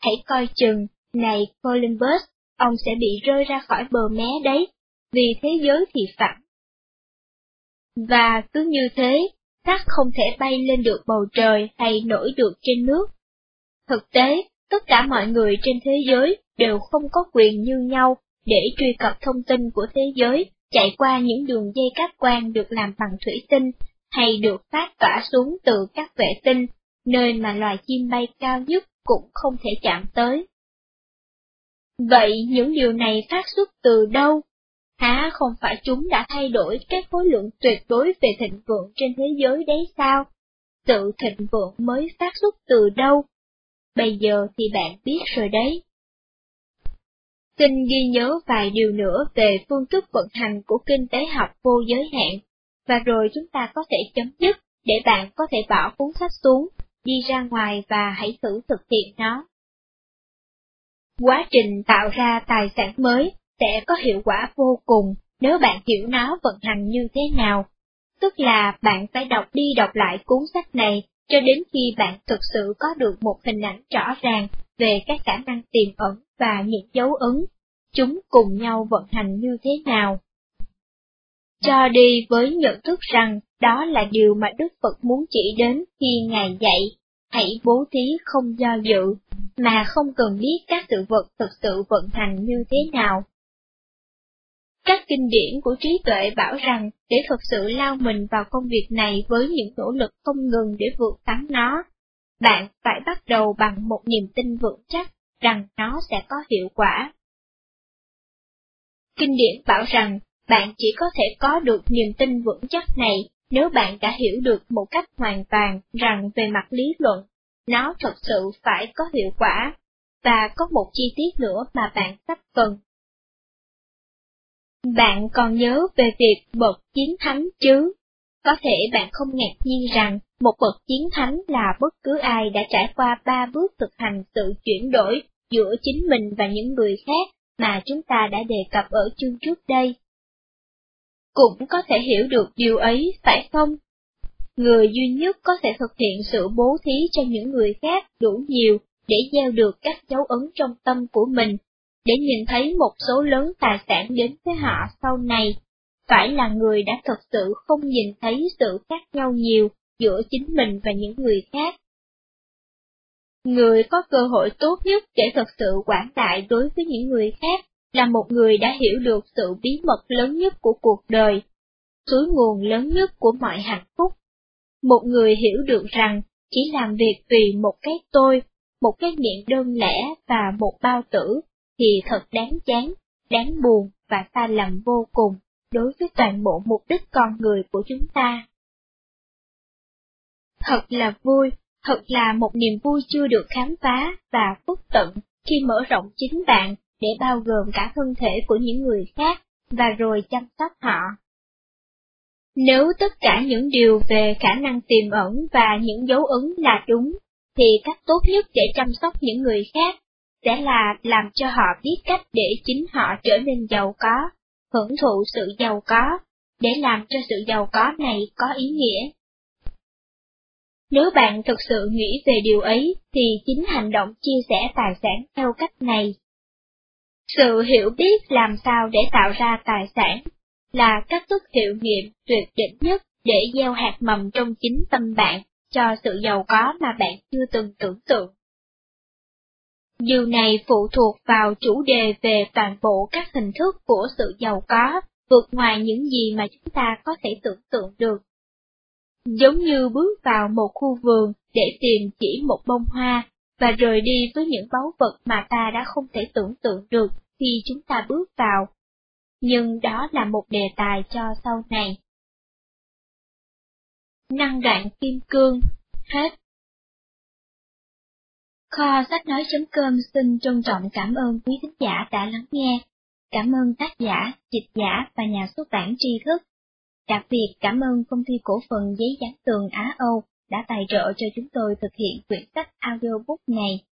Hãy coi chừng, này Columbus, ông sẽ bị rơi ra khỏi bờ mé đấy, vì thế giới thì phẳng. Và cứ như thế, sắt không thể bay lên được bầu trời hay nổi được trên nước. Thực tế, tất cả mọi người trên thế giới đều không có quyền như nhau để truy cập thông tin của thế giới chạy qua những đường dây cáp quang được làm bằng thủy tinh hay được phát tỏa xuống từ các vệ tinh, nơi mà loài chim bay cao nhất cũng không thể chạm tới. Vậy những điều này phát xuất từ đâu? Hả không phải chúng đã thay đổi các khối lượng tuyệt đối về thịnh vượng trên thế giới đấy sao? Sự thịnh vượng mới phát xuất từ đâu? Bây giờ thì bạn biết rồi đấy. Xin ghi nhớ vài điều nữa về phương thức vận hành của kinh tế học vô giới hạn, và rồi chúng ta có thể chấm dứt để bạn có thể bỏ cuốn sách xuống, đi ra ngoài và hãy thử thực hiện nó. Quá trình tạo ra tài sản mới sẽ có hiệu quả vô cùng nếu bạn hiểu nó vận hành như thế nào. Tức là bạn phải đọc đi đọc lại cuốn sách này cho đến khi bạn thực sự có được một hình ảnh rõ ràng về các khả năng tiềm ẩn và những dấu ấn, chúng cùng nhau vận hành như thế nào. Cho đi với nhận thức rằng đó là điều mà Đức Phật muốn chỉ đến khi Ngài dạy, hãy bố thí không do dự, mà không cần biết các sự vật thực sự vận hành như thế nào. Các kinh điển của trí tuệ bảo rằng để thực sự lao mình vào công việc này với những nỗ lực không ngừng để vượt thắng nó, bạn phải bắt đầu bằng một niềm tin vững chắc rằng nó sẽ có hiệu quả. Kinh điển bảo rằng bạn chỉ có thể có được niềm tin vững chắc này nếu bạn đã hiểu được một cách hoàn toàn rằng về mặt lý luận, nó thật sự phải có hiệu quả, và có một chi tiết nữa mà bạn sắp cần. Bạn còn nhớ về việc bậc chiến thắng chứ? Có thể bạn không ngạc nhiên rằng một bậc chiến thắng là bất cứ ai đã trải qua ba bước thực hành sự chuyển đổi giữa chính mình và những người khác mà chúng ta đã đề cập ở chương trước đây. Cũng có thể hiểu được điều ấy, phải không? Người duy nhất có thể thực hiện sự bố thí cho những người khác đủ nhiều để gieo được các dấu ấn trong tâm của mình, để nhìn thấy một số lớn tài sản đến với họ sau này, phải là người đã thực sự không nhìn thấy sự khác nhau nhiều giữa chính mình và những người khác. Người có cơ hội tốt nhất để thực sự quảng đại đối với những người khác là một người đã hiểu được sự bí mật lớn nhất của cuộc đời, suối nguồn lớn nhất của mọi hạnh phúc. Một người hiểu được rằng chỉ làm việc vì một cái tôi, một cái miệng đơn lẻ và một bao tử, thì thật đáng chán, đáng buồn và sai lầm vô cùng. đối với toàn bộ mục đích con người của chúng ta. Thật là vui, thật là một niềm vui chưa được khám phá và phúc tận khi mở rộng chính bạn để bao gồm cả thân thể của những người khác và rồi chăm sóc họ. Nếu tất cả những điều về khả năng tiềm ẩn và những dấu ấn là đúng, thì cách tốt nhất để chăm sóc những người khác sẽ là làm cho họ biết cách để chính họ trở nên giàu có, hưởng thụ sự giàu có, để làm cho sự giàu có này có ý nghĩa. Nếu bạn thực sự nghĩ về điều ấy, thì chính hành động chia sẻ tài sản theo cách này. Sự hiểu biết làm sao để tạo ra tài sản là cách thức hiệu nghiệm tuyệt đỉnh nhất để gieo hạt mầm trong chính tâm bạn cho sự giàu có mà bạn chưa từng tưởng tượng. Điều này phụ thuộc vào chủ đề về toàn bộ các hình thức của sự giàu có, vượt ngoài những gì mà chúng ta có thể tưởng tượng được. Giống như bước vào một khu vườn để tìm chỉ một bông hoa, và rời đi với những báu vật mà ta đã không thể tưởng tượng được khi chúng ta bước vào. Nhưng đó là một đề tài cho sau này. Năng đoạn kim cương, hết. Kho sách nói.com xin trân trọng cảm ơn quý thính giả đã lắng nghe. Cảm ơn tác giả, dịch giả và nhà xuất bản tri thức. Đặc biệt cảm ơn công ty cổ phần giấy dán tường Á Âu đã tài trợ cho chúng tôi thực hiện quyển sách audiobook này.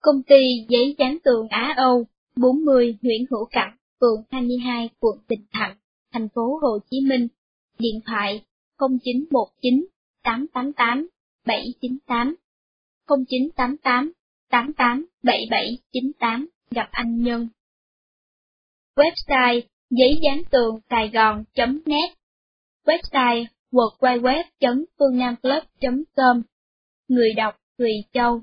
Công ty giấy dán tường Á Âu, 40 Nguyễn Hữu Cảnh, phường 22, quận Bình Thạnh, thành phố Hồ Chí Minh. Điện thoại 0919 888 798 0988 88 7798 gặp anh Nhân. Website giấy dán tường sài gòn.net Website www.phương nam club.com Người đọc Thùy Châu.